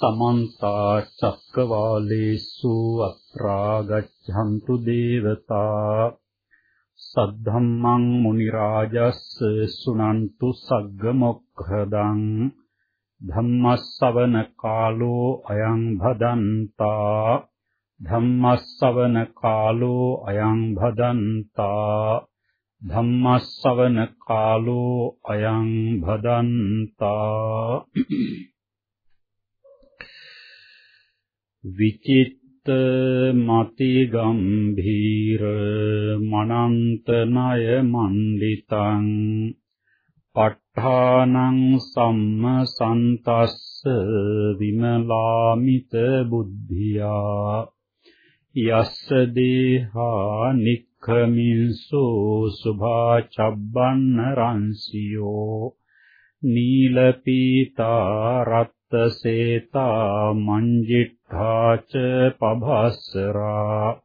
समन्त चक्रवालेषु अत्रागच्छन्तु देवता। सद्धम्मम् मुनिराजस्य शृणन्तु सग्मुखदम् धम्मःसवनकालो अयम् भदन्ता। धम्मःसवनकालो अयम् भदन्ता। धम्मःसवनकालो अयम् भदन्ता। විචිත්ත මති ගම්භීර මනන්ත ණය මණ්ඩිතං ප ဋ ාණං සම්මසන්තස්ස විමලාමිත බුද්ධියා යස්ස දේහා නික්ඛමින්සෝ සුභා චබ්බන්න රංසියෝ නීලපීතා රත් සේතා මංජිට්ඨාච පභස්සරා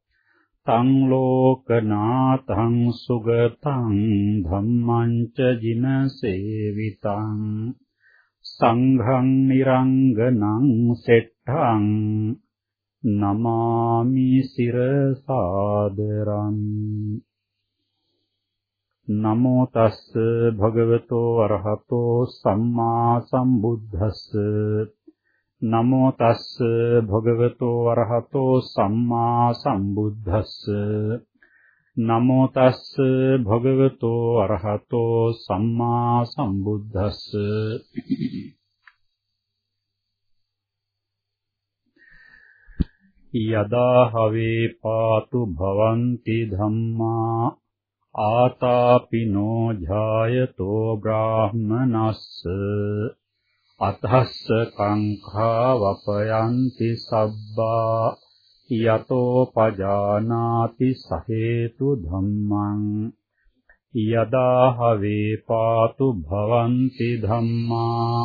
තං ලෝකනාතං සුගතං ධම්මං ච ජිනසේවිතං සංඝං නිරංගනං සෙට්ඨං නමාමි සිරසාදරං නමෝ තස්ස භගවතෝ අරහතෝ සම්මා සම්බුද්දස්ස. නමෝ තස්ස භගවතෝ අරහතෝ සම්මා සම්බුද්දස්ස. නමෝ තස්ස භගවතෝ අරහතෝ සම්මා සම්බුද්දස්ස. යදා හවේ පාතු භවಂತಿ ධම්මා ආතාපිනෝ ඡායතෝ බ්‍රාහ්මනස්ස අතස්ස කංඛා වපයන්ති සබ්බා යතෝ පජානාති සහේතු ධම්මං යදා හවේ පාතු භවಂತಿ ධම්මා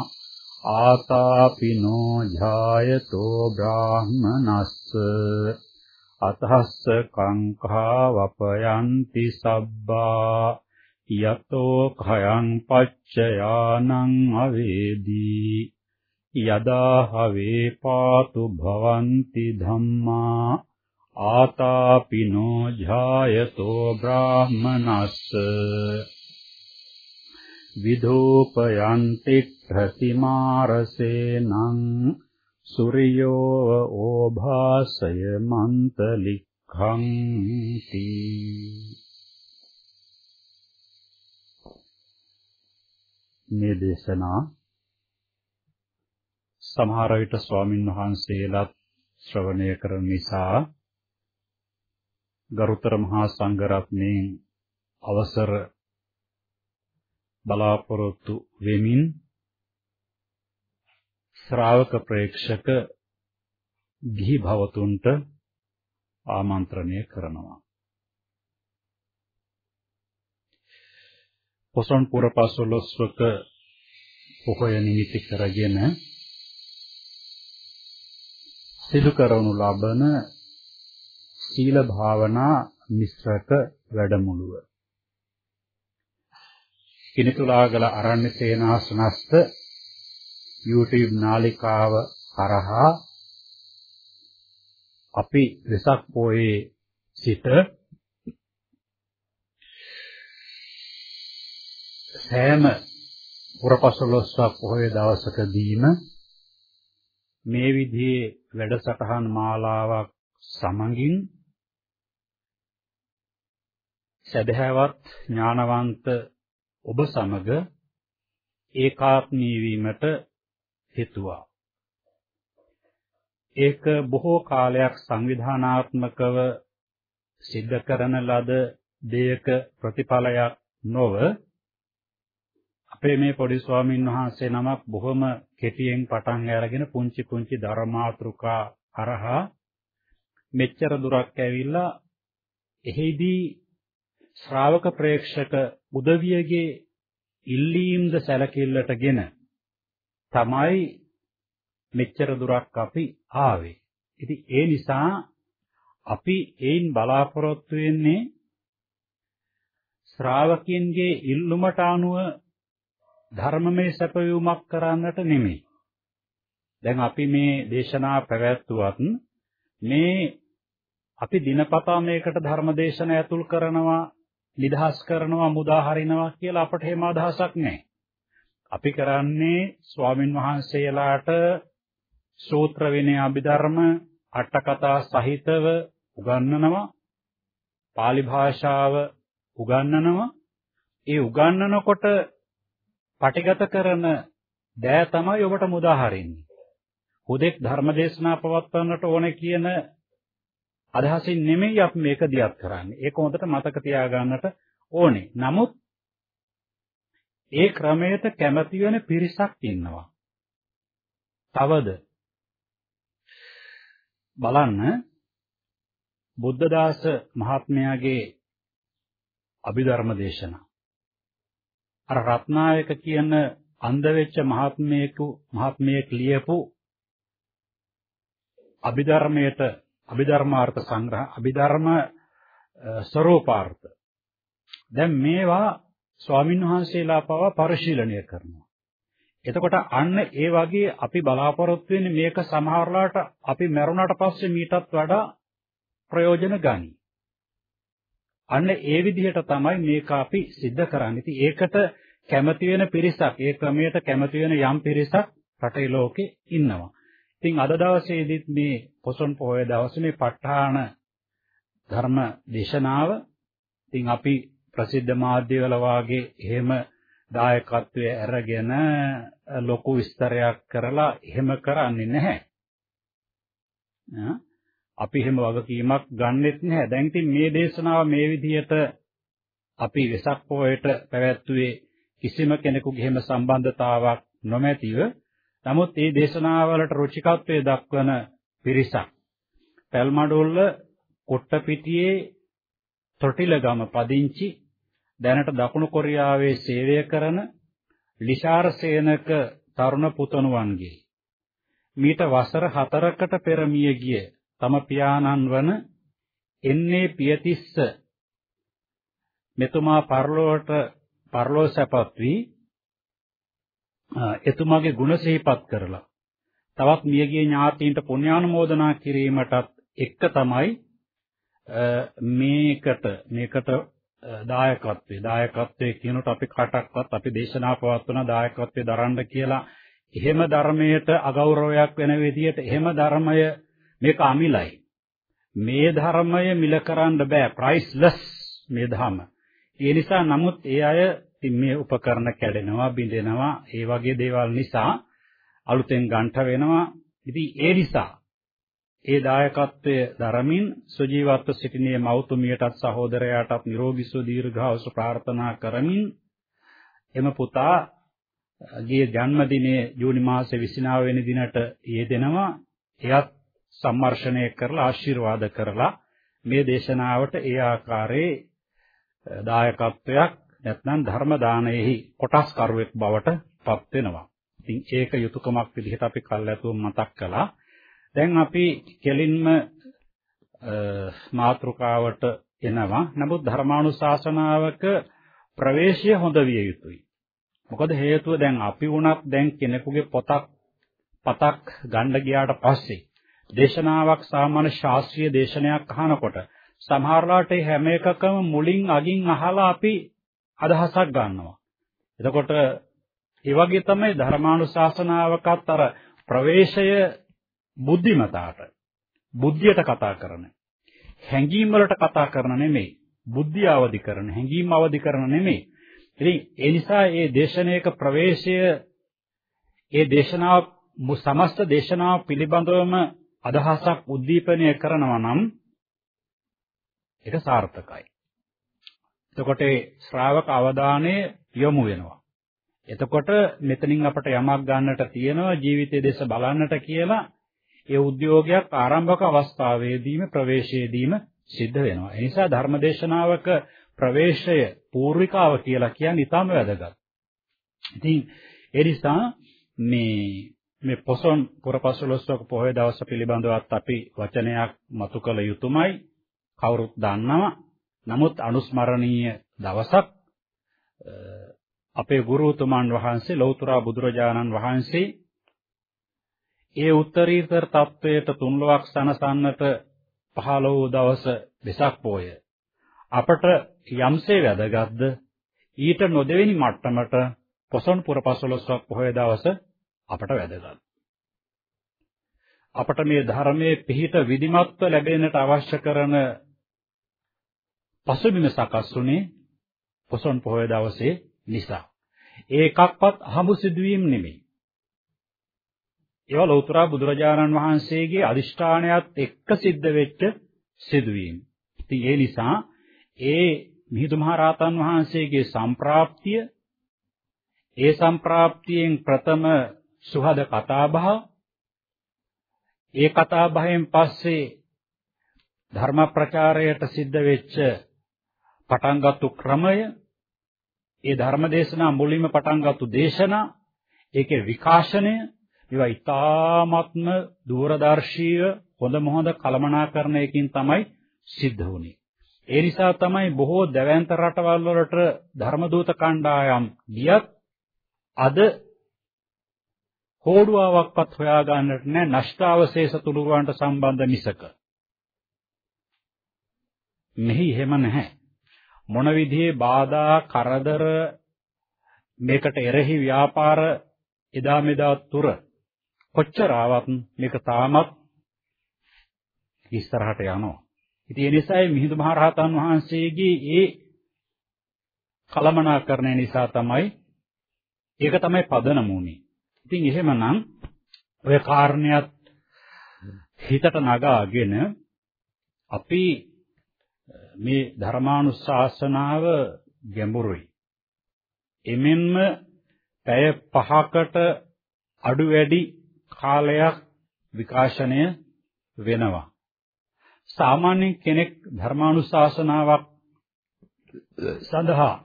ආතාපිනෝ ඡායතෝ බ්‍රාහ්මනස්ස අතහස්ස කංඛා වපයන්ති සබ්බා යතෝ khයං පච්චයානං අවේදී යදා හවේ පාතු භවಂತಿ ධම්මා ආතාපිනෝ ఝායතෝ බ්‍රාහ්මනස්ස විදෝපයන්ති ප්‍රතිමාරසේනං සූර්යෝ ඕභාසය මන්තලික්ඛං තී මේ දේශනා සමහර විට ස්වාමින් වහන්සේලාත් ශ්‍රවණය කරන නිසා ගරුතර මහා සංඝරත්නයේ අවසර බලාපොරොත්තු වෙමින් ශ්‍රාවක ප්‍රේක්ෂක ගිහි භවතුන්ට ආමන්ත්‍රණය කරනවා. පොසොන් පුර පසළොස්වක පොහොය නිමිති කරගෙන සිදු කරනු ලබන සීල භාවනා මිශ්‍රක වැඩමුළුව. කිනිතුලාගල අරණ්‍ය සේනාසනස්ත YouTube නාලිකාව හරහා අපි වෙසක් පොයේ සිට සෑම පුරපසළොස්වක් පොහොය දවසකදීම මේ විදිහේ වැඩසටහන් මාලාවක් සමගින් සදහැවත් ඥානවන්ත ඔබ සමග ඒකාත්මී වීමට හිතුවා. ඒක බොහෝ කාලයක් සංවිධානාත්මකව සිද්ධ කරන ලද දෙයක ප්‍රතිඵලයක් නොව අපේ මේ පොඩි ස්වාමින් වහන්සේ නමක් බොහොම කෙටියෙන් පටන් අරගෙන පුංචි පුංචි ධර්මාත්‍රුකා හරහා මෙච්චර දුරක් ඇවිල්ලා එහිදී ශ්‍රාවක ප්‍රේක්ෂක උදවියගේ ඉල්ලීම්ද සැලකිල්ලටගෙන තමයි මෙච්චර දුරක් අපි ආවේ. ඉතින් ඒ නිසා අපි ඒන් බලාපොරොත්තු වෙන්නේ ශ්‍රාවකින්ගේ ඉල්ලුමට අනුව ධර්මමය සැපයුමක් කරන්නට නෙමෙයි. දැන් අපි මේ දේශනා පැවැත්වුවත් මේ අපි දිනපතා මේකට ධර්ම දේශන ඇතුල් කරනවා නිදහස් කරනවා මුදා හරිනවා කියලා අපට එහෙම අදහසක් නැහැ. අපි කරන්නේ ස්වාමින් වහන්සේලාට සූත්‍ර විනය අභිධර්ම අට කතා සහිතව උගන්වනවා. pāli භාෂාව උගන්වනවා. ඒ උගන්වනකොට පටිගත කරන දෑ තමයි ඔබට මුදා හරින්නේ. හුදෙක් ධර්මදේශනා පවත්වන්නට ඕනේ කියන අදහසින් නෙමෙයි අපි මේක දියත් කරන්නේ. ඒක හොඳට මතක තියාගන්නට ඕනේ. නමුත් ඒ ක්‍රමයට කැමති වෙන පිරිසක් ඉන්නවා. තවද බලන්න බුද්ධදාස මහත්මයාගේ අභිධර්ම දේශනා අර රත්නායක කියන අන්ධ වෙච්ච මහත්මයෙකු මහත්මයෙක් ලියපු අභිධර්මයට අභිධර්මාර්ථ සංග්‍රහ අභිධර්ම ස්වરૂපාර්ථ දැන් මේවා ස්වාමින් වහන්සේලා පවා පරිශීලනය කරනවා එතකොට අන්න ඒ වගේ අපි බලාපොරොත්තු වෙන්නේ මේක සමහරලාට අපි මරුණාට පස්සේ මීටත් වඩා ප්‍රයෝජන ගනි. අන්න ඒ විදිහට තමයි මේක අපි सिद्ध කරන්නේ. ඉතින් ඒකට කැමති වෙන පිරිසක්, ඒ ක්‍රමයට කැමති වෙන යම් පිරිසක් රටේ ලෝකේ ඉන්නවා. ඉතින් අද දවසේදීත් මේ පොසොන් පොහොය දවසේ මේ ප ဋ ාණ ධර්ම දේශනාව ඉතින් අපි ප්‍රසිද්ධ මාධ්‍යවල වාගේ එහෙම දායකත්වයේ අරගෙන ලොකු විස්තරයක් කරලා එහෙම කරන්නේ නැහැ. අපි එහෙම වගකීමක් ගන්නෙත් නැහැ. දැන් ඉතින් මේ දේශනාව මේ විදිහට අපි වෙසක් පොයට පැවැත්වුවේ කිසිම කෙනෙකුගේ එහෙම සම්බන්ධතාවක් නොමැතිව නමුත් මේ දේශනාවලට රුචිකත්වයේ දක්වන පිරිසක් පැල්මඩොල්ල කොට්ටපිටියේ තොටිලගම පදිංචි දැනට දකුණු කොරියාවේ සේවය කරන ලිෂාර් සේනක තරුණ පුතණුවන්ගේ. මීට වසර 4කට පෙර මිය ගිය තම පියාණන් වන එන්නේ පියතිස්ස මෙතුමා පරලෝවට පරලෝ සැපත් වී එතුමාගේ ගුණ සිහිපත් කරලා තවත් මියගිය ඥාතීන්ට පුණ්‍යානුමෝදනා කිරීමටත් එක්ක තමයි මේකට මේකට දායකත්වයේ. දායකත්වයේ කියනකොට අපි කාටක්වත් අපි දේශනා පවත්වන දායකත්වයේ දරන්න කියලා එහෙම ධර්මයට අගෞරවයක් වෙන විදිහට එහෙම ධර්මය මේක අමිලයි. මේ ධර්මය මිල කරන්න බෑ. ප්‍රයිස්ලස් මේ ධර්ම ඒ නිසා නමුත් ඒ අය මේ උපකරණ කැඩෙනවා බිඳෙනවා ඒ වගේ දේවල් නිසා අලුතෙන් ගන්ට වෙනවා. ඉතින් ඒ නිසා ඒ දායකත්වයේ දරමින් සජීවත්ව සිටිනේ මෞතුමියටත් සහෝදරයාටත් නිරෝගී සුව දීර්ඝායුෂ ප්‍රාර්ථනා කරමින් එම පුතා ගේ ජන්මදිනයේ ජූනි මාසයේ 29 වෙනි දිනට යෙදෙනවා එයත් සම්මර්ෂණය කරලා ආශිර්වාද කරලා මේ දේශනාවට ඒ ආකාරයේ දායකත්වයක් නැත්නම් ධර්ම දානයෙහි කොටස් කරුවෙක් බවට පත් වෙනවා. ඉතින් ඒක යුතුයකමක් විදිහට අපි කල්ැතුම් මතක් කළා. දැන් අපි කෙලින්ම මාතෘකාවට එනවා. නමුත් ධර්මානුශාසනාවක ප්‍රවේශය හොඳ විය යුතුයි. මොකද හේතුව දැන් අපි වුණත් දැන් කෙනෙකුගේ පොතක් පතක් ගන්න ගියාට පස්සේ දේශනාවක් සාමාන්‍ය ශාස්ත්‍රීය දේශනයක් අහනකොට සමහරලාට හැම එකකම මුලින් අගින් අහලා අපි අදහසක් ගන්නවා. එතකොට ඒ වගේ තමයි ධර්මානුශාසනාවකත් අර ප්‍රවේශය බුද්ධිමතාට. බුද්ධියට කතා කරන. හැඟීම් වලට කතා කරන නෙමෙයි. බුද්ධිය අවදි කරන හැඟීම් අවදි කරන නෙමෙයි. ඉතින් ඒ නිසා මේ දේශනාවක ප්‍රවේශය ඒ දේශනාව සමස්ත දේශනාව පිළිබඳවම අදහසක් උද්දීපනය කරනවා නම් ඒක සාර්ථකයි. එතකොට ශ්‍රාවක අවධානය යොමු වෙනවා. එතකොට මෙතනින් අපට යමක් ගන්නට තියෙනවා ජීවිතයේ දේශ බලන්නට කියලා ඒ උද්‍යෝගයක් ආරම්භක අවස්ථාවේදීම ප්‍රවේශයේදීම සිද්ධ වෙනවා. ඒ නිසා ධර්මදේශනාවක ප්‍රවේශය පූර්විකාව කියලා කියන්නේ ඊටම වැදගත්. ඉතින් ඒ නිසා මේ මේ පොසොන් පුරපසළොස්වක පොහොය දවස පිළිබඳවත් අපි වචනයක් මතු කළ යුතුමයි. කවුරුත් දන්නවා. නමුත් අනුස්මරණීය දවසක් අපේ ගුරුතුමන් වහන්සේ ලෞතර බුදුරජාණන් වහන්සේ ඒ උත්තරීතර තත්වයට තුන්ලොවක් සනසන්නට පහළ වූ දවස වෙසක් පෝය අපට යම්සේ වැදගත්ද ඊට නොදෙවෙනි මට්ටමට පොසොන් පුර පසළොස්වක් පොහොය දවස අපට වැදගත්. අපට මේ ධර්මයේ පිහිට විධිමත්ව ලැබෙන්නට අවශ්‍ය කරන පසුබිම සකස් වුණේ පොසොන් පොහොය දවසේ නිසා. ඒකක්වත් අහඹු සිදුවීම් නෙමෙයි. ඒවා ලෞතර බුදුරජාණන් වහන්සේගේ අදිෂ්ඨානයත් එක්ක සිද්ධ වෙච්ච සිදුවීම්. ඉතින් ඒ නිසා ඒ මිහිඳු මහරහතන් වහන්සේගේ සම්ප්‍රාප්තිය ඒ සම්ප්‍රාප්තියෙන් ප්‍රථම සුහද කතාබහ ඒ කතාබහෙන් පස්සේ ධර්ම ප්‍රචාරයට සිද්ධ වෙච්ච පටන්ගත්තු ක්‍රමය ඒ ධර්ම දේශනා මුලින්ම පටන්ගත්තු දේශනා ඒකේ විකාශනය ඒවා ඊ타ත්ම දූරදර්ශීව හොඳ මොහොඳ කළමනාකරණයකින් තමයි සිද්ධ වුනේ. ඒ නිසා තමයි බොහෝ දැවැන්ත රටවල් වලට ධර්ම දූත කණ්ඩායම් ගියත් අද හෝඩුවාවක්වත් හොයාගන්නට නැහැ නෂ්ටාවශේෂ තුඩුරුවන්ට සම්බන්ධ මිසක. මෙහි එහෙම නැහැ. මොන විදිහේ බාධා කරදර මේකට එරෙහි ව්‍යාපාර එදා මෙදා තුර කොච්චර ආවත් මේක තාමත් ඉස්සරහට යනවා. ඉතින් ඒ නිසායි මිහිඳු මහරහතන් වහන්සේගේ ඒ කලමනාකරණය නිසා තමයි ඒක තමයි පදනම උනේ. ඉතින් එහෙමනම් ඔය කාරණයක් හිතට නගාගෙන අපි මේ ධර්මානුශාසනාව ගැඹුරුයි. එමෙන්ම පැය 5කට අඩු වැඩි කාලයක් විකාශනය වෙනවා. සාමාන්‍ය කෙනෙක් ධර්මානුශාසනාවක් සඳහා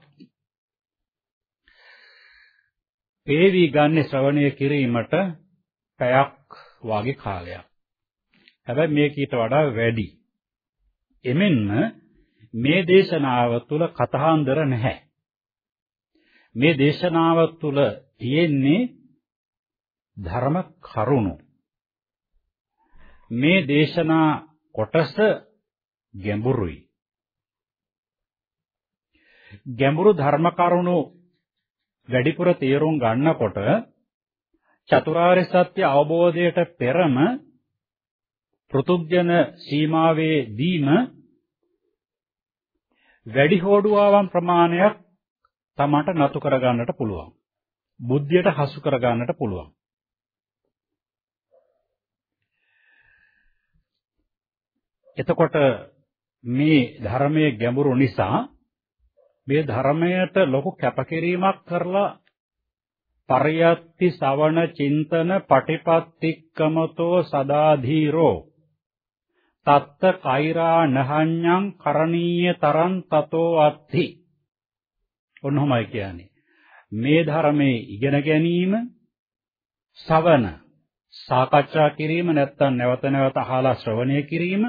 පේවි ගන්න ශ්‍රවණය කිරීමට පැයක් වාගේ කාලයක්. හැබැයි මේක ඊට වඩා වැඩි. එමෙන්න මේ දේශනාව තුල කතාන්දර නැහැ. මේ දේශනාව තුල තියෙන්නේ ධර්ම කරුණු. මේ දේශනා කොටස ගැඹුරුයි. ගැඹුරු ධර්ම කරුණු වැඩිපුර තේරුම් ගන්නකොට චතුරාර්ය සත්‍ය අවබෝධයට පෙරම පෘතුග්ජන සීමාවේදීම වැඩි හෝඩුවාවන් ප්‍රමාණයක් තමට නතු කර ගන්නට පුළුවන්. බුද්ධියට හසු කර ගන්නට පුළුවන්. එතකොට මේ ධර්මයේ ගැඹුරු නිසා මේ ධර්මයට ලොකු කැපකිරීමක් කරලා පරියත්ති සවණ චින්තන පටිපත්තික්කමතෝ සදාධීරෝ. තත්ත කෛරා නහඤ්ඤං කරණීය තරං තතෝ අත්ථි. ඔන්නෝමයි කියන්නේ. මේ ධර්මයේ ඉගෙන ගැනීම සවන සාකච්ඡා කිරීම නැත්නම් නැවත නැවත අහලා ශ්‍රවණය කිරීම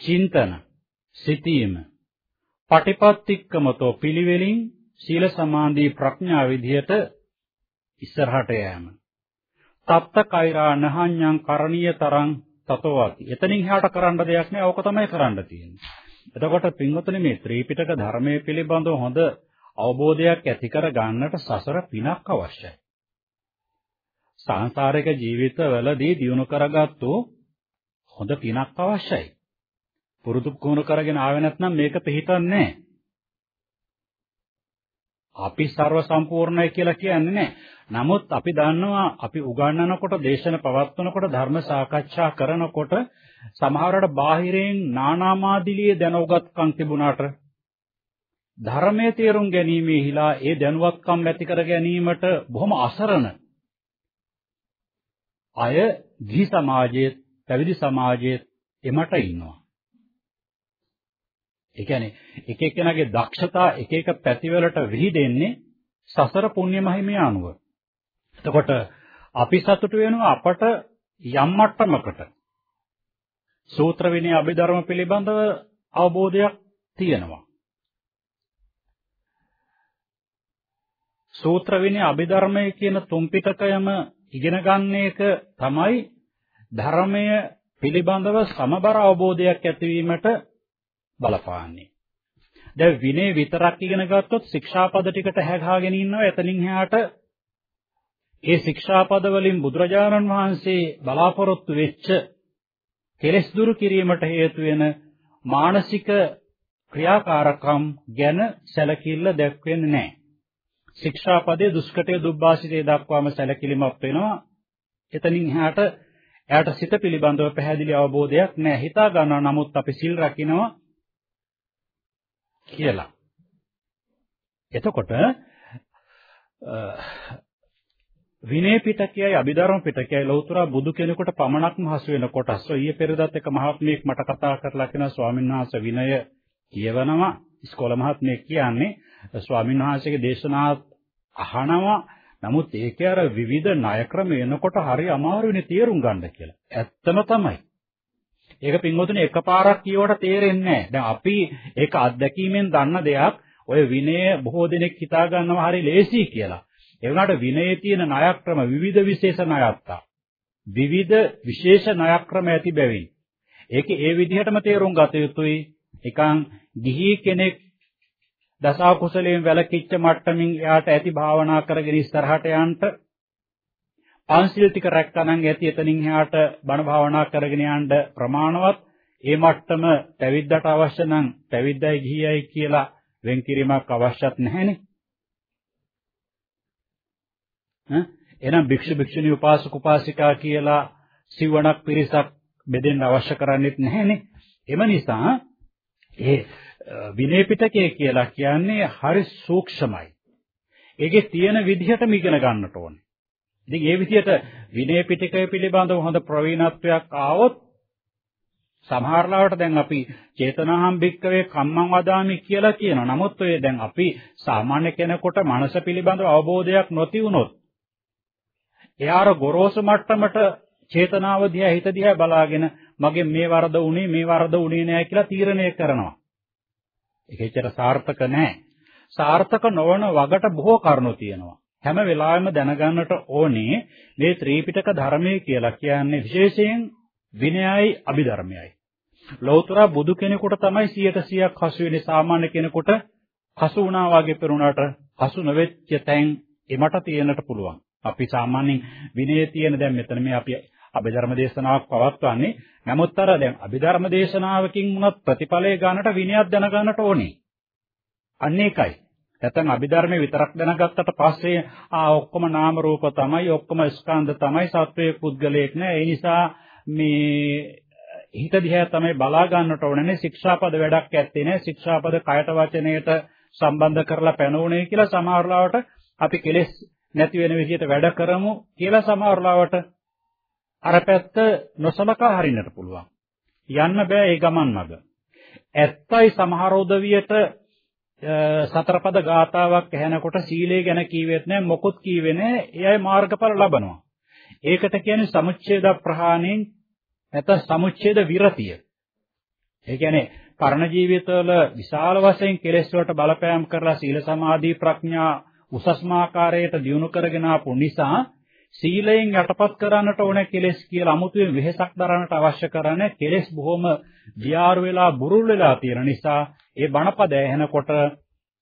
චින්තන සිතීම පටිපත්තික්කමතෝ පිළිවෙලින් සීල සමාධි ප්‍රඥා විදියට ඉස්සරහට යෑම. තත්ත කෛරා නහඤ්ඤං කරණීය තරං තතෝවාති. එතනින් එහාට කරන්න දෙයක් නෑ. ඕක තමයි කරන්න තියෙන්නේ. එතකොට පින්වතුනි මේ ත්‍රිපිටක ධර්මයේ පිළිබඳව හොඳ අවබෝධයක් ඇති කර ගන්නට සසර පිනක් අවශ්‍යයි. සංසාරික ජීවිතවලදී දිනු කරගත්තු හොඳ පිනක් අවශ්‍යයි. පුරුදු කුණු කරගෙන ආවේ නැත්නම් මේක පිළිහිටන්නේ නැහැ. අපි ਸਰව සම්පූර්ණයි කියලා කියන්නේ නැහැ. නමුත් අපි දන්නවා අපි උගන්වනකොට දේශන පවත්වනකොට ධර්ම සාකච්ඡා කරනකොට සමහරවිට බාහිරයෙන් නානාමාදිලිය දැනුගත්කම් තිබුණාට ධර්මයේ තේරුම් ගැනීමේ හිලා ඒ දැනුවත්කම් ඇති කර ගැනීමට බොහොම අසරණ අය ගිහි සමාජයේ පැවිදි සමාජයේ එමට ඉන්නවා. ඒ කියන්නේ එක එක්කෙනාගේ දක්ෂතා එක එක පැතිවලට විහිදෙන්නේ සසර පුණ්‍ය මහිමය අනුව. එතකොට අපි සතුටු වෙනවා අපට යම් මට්ටමකට සූත්‍ර විනය අභිධර්ම පිළිබඳව අවබෝධයක් තියෙනවා. සූත්‍ර විනය අභිධර්මයේ කියන තුන් පිටකයම ඉගෙන ගන්න එක තමයි ධර්මය පිළිබඳව සමබර අවබෝධයක් ඇතිවීමට බලපාන්නේ. දැන් විනය විතරක් ඉගෙන ගත්තොත් ශික්ෂාපද ටිකට හැගාගෙන ඉන්නවා එතනින් එහාට ඒ ශික්ෂාපද වලින් බුදුරජාණන් වහන්සේ බලාපොරොත්තු වෙච්ච කෙලෙස් දුරු කිරීමට හේතු වෙන මානසික ක්‍රියාකාරකම් ගැන සැලකිල්ල දැක්වෙන්නේ නැහැ. ශික්ෂාපදයේ දුෂ්කටයේ දුබ්බාසිතේ දක්වාම සැලකිලිමත් වෙනවා. එතනින් එහාට එයාට සිත පිළිබඳව පැහැදිලි අවබෝධයක් නැහැ. හිතා ගන්නවා නමුත් අපි සිල් රකින්නවා කියලා. එතකොට විනය පිටකයයි අභිධර්ම පිටකයයි ලෞතර බුදු කෙනෙකුට පමණක්ම හසු වෙන කොටස්. ඊයේ පෙරදත් එක මහත්මයෙක් මට කතා කරලා කියන ස්වාමීන් වහන්සේ විනය කියවනවා. ඉස්කෝල මහත්මයෙක් කියන්නේ ස්වාමීන් වහන්සේගේ දේශනා අහනවා. නමුත් ඒකේ අර විවිධ ණය ක්‍රම එනකොට හරි අමාරුනේ තේරුම් ගන්න කියලා. ඇත්තම තමයි. ඒක පින්වතුනි එකපාරක් කියවට තේරෙන්නේ නැහැ. දැන් අපි ඒක අත්දැකීමෙන් දන්න දෙයක්. ඔය විනය බොහෝ දෙනෙක් හිතා ගන්නවා හරි ලේසි කියලා. ඒ වුණාට විනයේ තියෙන ණයක්‍රම විවිධ විශේෂ ණයත්තා. විවිධ විශේෂ ණයක්‍රම ඇති බැවින් ඒක ඒ විදිහටම තේරුම් ගත යුතුයි. එකන් ගිහි කෙනෙක් දසා කුසලයෙන් වැළකීච්ච මට්ටමින් එයාට ඇති භාවනා කරගෙන ඉස්සරහට යන්න පන්සිල් ටික රැක්කනම් ඇති එතනින් එහාට බණ භාවනා කරගෙන යන්න ප්‍රමාණවත් ඒ මට්ටම පැවිද්දට අවශ්‍ය නම් පැවිද්දයි ගිහියයි කියලා වෙන්කිරීමක් අවශ්‍යත් නැහැනේ එහෙනම් භික්ෂු භික්ෂුණී උපාසක උපාසිකා කියලා සිවණක් පිරිසක් බෙදෙන්න අවශ්‍ය කරන්නේත් නැහැනේ. එම නිසා ඒ විනය පිටකය කියලා කියන්නේ හරි සූක්ෂමයි. ඒකේ තියෙන විදිහටම ඉගෙන ගන්නට ඕනේ. ඉතින් ඒ විදිහට විනය පිටකය පිළිබඳව හොඳ ප්‍රවීණත්වයක් ආවොත් සමහරලාවට දැන් අපි චේතනාහම් භික්කවේ කම්මං වදාමි කියලා කියනවා. නමුත් ඔය දැන් අපි සාමාන්‍ය කෙනෙකුට මනස පිළිබඳව අවබෝධයක් නොති වුණොත් එයාර ගොරෝසු මට්ටමට චේතනාව දිහා හිත දිහා බලාගෙන මගේ මේ වරද උනේ මේ වරද උනේ නෑ කියලා තීරණය කරනවා. ඒක ඇත්තට සාර්ථක නෑ. සාර්ථක නොවන වගට බොහෝ කරුණු තියෙනවා. හැම වෙලාවෙම දැනගන්නට ඕනේ මේ ත්‍රිපිටක ධර්මයේ කියලා කියන්නේ විශේෂයෙන් විනයයි අභිධර්මයයි. ලෞතර බුදු කෙනෙකුට තමයි 100%ක් හසු වෙන්නේ සාමාන්‍ය කෙනෙකුට හසු වුණා වගේ පෙරුණාට හසු නොවෙච්ච තැන් එමට තියෙන්නට පුළුවන්. අපි සාමාන්‍යයෙන් විනයේ තියෙන දැන් මෙතන මේ අපි අභිධර්ම දේශනාවක් පවත්වන්නේ නමුත් අර දැන් අභිධර්ම දේශනාවකින් වුණත් ප්‍රතිඵලය ගන්නට විනයක් දැනගන්නට ඕනේ. අන්න ඒකයි. නැත්නම් අභිධර්මයේ විතරක් දැනගත්තට පස්සේ ආ ඔක්කොම නාම රූප තමයි ඔක්කොම ස්කන්ධ තමයි සත්වයේ පුද්ගලයෙක් නෑ. ඒ නිසා මේ හිත දිහා තමයි බලා ගන්නට ඕනේ. ශික්ෂාපද වැඩක් ඇත්තේ නෑ. ශික්ෂාපද කයට වචනයට සම්බන්ධ කරලා පැනෝනේ කියලා සමහරවට අපි කෙලෙස් නැති වෙන විදිහට වැඩ කරමු කියලා සමහරවට අර පැත්ත නොසලකා හරින්නට පුළුවන්. යන්න බෑ ඒ ගමන් මඟ. ඇත්තයි සමහර උදවියට සතරපද ගාතාවක් ඇහෙනකොට සීලය ගැන කීවෙත් නැහැ මොකොත් කීවේ නැහැ එයයි මාර්ගඵල ලබනවා. ඒකට කියන්නේ සමුච්ඡේද ප්‍රහාණයෙන් නැත්නම් සමුච්ඡේද විරතිය. ඒ කියන්නේ පරණ ජීවිතවල විශාල වශයෙන් කෙලෙස් වලට බලපෑම් කරලා සීල සමාධි ප්‍රඥා උසස්ම ආකාරයට දියුණු කරගෙන ආපු නිසා සීලයෙන් යටපත් කරන්නට ඕන කෙලෙස් කියලා අමුතුවෙන් වෙහෙසක් දරන්නට අවශ්‍ය කරන්නේ කෙලෙස් බොහොම දියාරු වෙලා බුරුල් වෙලා තියෙන නිසා ඒ බණපද ඇහෙනකොට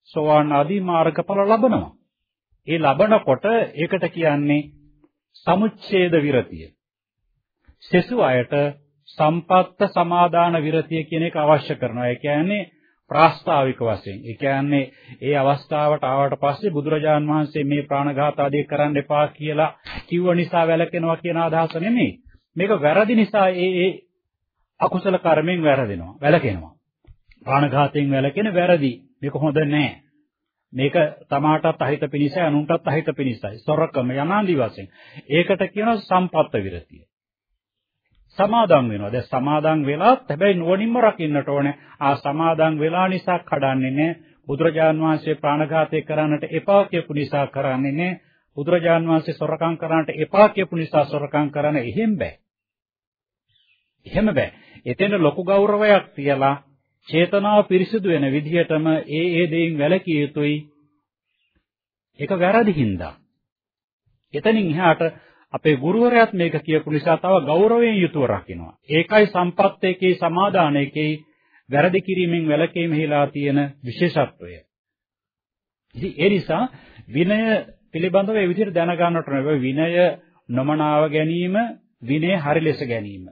සෝවාන් ආදී මාර්ගඵල ලබනවා. ඒ ලබනකොට ඒකට කියන්නේ සමුච්ඡේද විරතිය. සෙසු අයට සම්පත්ත සමාදාන විරතිය කියන එක අවශ්‍ය කරනවා. ඒ කියන්නේ ප්‍රාස්තාවික වශයෙන්. ඒ කියන්නේ ඒ අවස්ථාවට ආවට පස්සේ බුදුරජාන් වහන්සේ මේ ප්‍රාණඝාත ආදී කරන්න එපා කියලා කිව්ව නිසා වැළකෙනවා කියන අදහස නෙමෙයි. මේක වැරදි නිසා ඒ ඒ අකුසල කර්මෙන් වැරදෙනවා. වැළකෙනවා. ප්‍රාණඝාතයෙන් වැළකෙන වැරදි. මේක හොඳ නෑ. මේක තමාටත් අහිත පිණිසයි අනුන්ටත් අහිත පිණිසයි. සොරකම යනාදි වශයෙන්. ඒකට කියනවා සම්පත්ත විරතිය. සමාදන් වෙනවා. දැන් සමාදන් වෙලාත් හැබැයි නුවණින්ම රකින්නට ඕනේ. ආ සමාදන් වෙලා නිසා කඩන්නේ නැහැ. බුදුරජාන් වහන්සේ ප්‍රාණඝාතය කරන්නට එපා කියපු නිසා කරන්නේ නැහැ. බුදුරජාන් වහන්සේ සොරකම් කරන්නට එපා කියපු නිසා සොරකම් කරන්න එහෙම බෑ. එහෙම බෑ. එතෙන් ලොකු ගෞරවයක් තියලා චේතනාව පිරිසිදු වෙන විදිහටම ඒ ඒ දේෙන් වැළකී යුතුයි. ඒක වැරදි හින්දා. එතනින් එහාට අපේ ගුරුවරයාත් මේක කියපු නිසා තව ගෞරවයෙන් යුතුව රකින්නවා. ඒකයි සම්පත් එකේ සමාදාන එකේ වැරදි කිරීමෙන් වැළකීමෙහිලා තියෙන විශේෂත්වය. ඉතින් ඒ නිසා විනය පිළිබඳව ඒ විදිහට දැනගන්නට ඕනේ. විනය නොමනාව ගැනීම, විනය හරි ලෙස ගැනීම.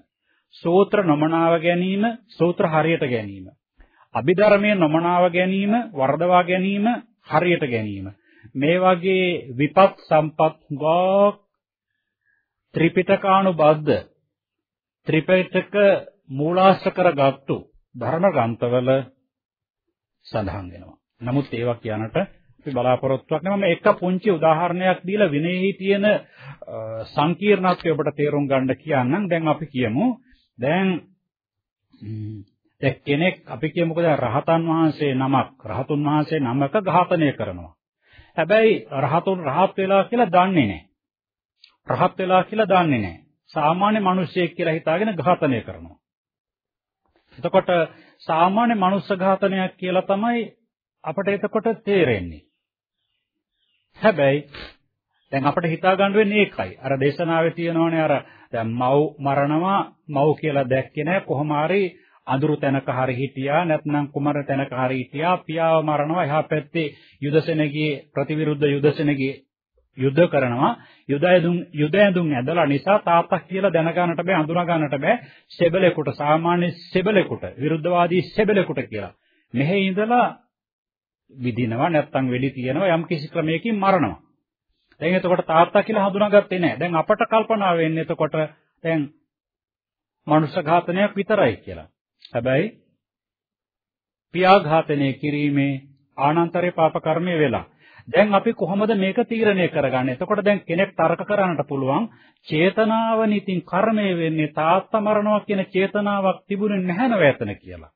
සූත්‍ර නොමනාව ගැනීම, සූත්‍ර හරියට ගැනීම. අභිධර්මයේ නොමනාව ගැනීම, වර්ධවා ගැනීම, හරියට ගැනීම. මේ වගේ විපත් සම්පත් ගෝක් ත්‍රිපිටකානුබද්ධ ත්‍රිපිටක මූලාශ්‍ර කරගත්තු ධර්ම ග්‍රන්ථවල සඳහන් වෙනවා. නමුත් ඒවා කියනට අපි බලාපොරොත්තුවක් නෙමෙයි මම එක පුංචි උදාහරණයක් දීලා විනයෙහි තියෙන සංකීර්ණත්වය ඔබට තේරුම් ගන්න කියන්නම්. දැන් අපි කියමු දැන් දැන් කෙනෙක් අපි කියමුකෝ දැන් රහතන් වහන්සේ නමක් රහතුන් වහන්සේ නමක ඝාතනය කරනවා. හැබැයි රහතුන් රහත් වෙලා කියලා දන්නේ නැහැ. රහත් වෙලා කියලා දන්නේ නැහැ. සාමාන්‍ය මිනිසෙක් කියලා හිතාගෙන ඝාතනය කරනවා. එතකොට සාමාන්‍ය මනුස්ස ඝාතනයක් කියලා තමයි අපිට එතකොට තේරෙන්නේ. හැබැයි දැන් අපිට හිතා ගන්න වෙන්නේ ඒකයි. අර දේශනාවේ තියෙනවනේ අර දැන් මව් මරණවා මව් කියලා දැක්කේ නැහැ කොහොම හරි අඳුරු තැනක හරි හිටියා නැත්නම් කුමර තැනක හරි හිටියා පියාව මරනවා එහා පැත්තේ යුදසෙනගේ ප්‍රතිවිරුද්ධ යුදසෙනගේ යුද්ධ කරනවා. යුදයදුන් යුදයදුන් ඇදලා නිසා තාත්තා කියලා දැනගන්නට බෑ අඳුනා ගන්නට බෑ. සෙබලෙකුට සාමාන්‍ය සෙබලෙකුට විරුද්ධවාදී සෙබලෙකුට කියලා. මෙහි ඉඳලා විදිනවා නැත්නම් වෙඩි තියනවා යම් කිසි ක්‍රමයකින් මරනවා. දැන් එතකොට තාත්තා කියලා හඳුනාගත්තේ නැහැ දැන් අපට කල්පනා වෙන්නේ එතකොට දැන් මනුෂ්‍ය ඝාතනයක් විතරයි කියලා. හැබැයි පියා ඝාතනය කිරීමේ ආනන්තරේ පාප කර්මය වෙලා දැන් අපි කොහොමද මේක තීරණය කරගන්නේ? එතකොට දැන් කෙනෙක් තර්ක කරන්නට පුළුවන් චේතනාවනි ඉතින් කර්මය වෙන්නේ තාත්තා මරනවා කියන චේතනාවක් තිබුණේ නැහැ නව එතන කියලා.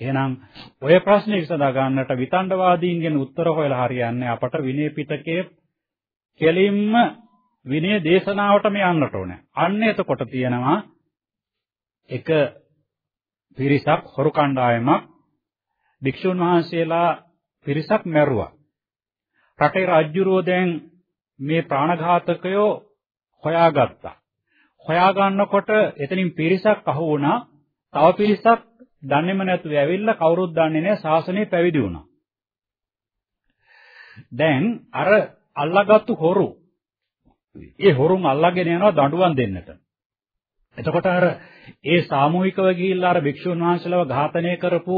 එහෙනම් ඔය ප්‍රශ්නේ විසඳා ගන්නට විතණ්ඩවාදීන්ගෙන් උත්තර හොයලා හරියන්නේ අපට විනය පිටකයේ කෙලින්ම විනය දේශනාවටම යන්නට ඕනේ. අන්න එතකොට තියෙනවා එක පිරිසක් හොරු කණ්ඩායමක් භික්ෂුන් වහන්සේලා පිරිසක් මැරුවා. රටේ රාජ්‍යරෝ දැන් මේ ප්‍රාණඝාතකයෝ හොයාගත්තා. හොයා ගන්නකොට එතනින් පිරිසක් අහු වුණා. තව පිරිසක් දන්නේම නැතුව ඇවිල්ලා කවුරුත් දන්නේ නැහැ ශාසනය පැවිදි වුණා. දැන් අර අල්ලාගත්තු හොරු ඒ හොරුන් අල්ලාගෙන යනවා දඬුවම් දෙන්නට. එතකොට අර ඒ සාමූහිකව ගිහිල්ලා අර භික්ෂුන් වහන්සේලාව ඝාතනය කරපු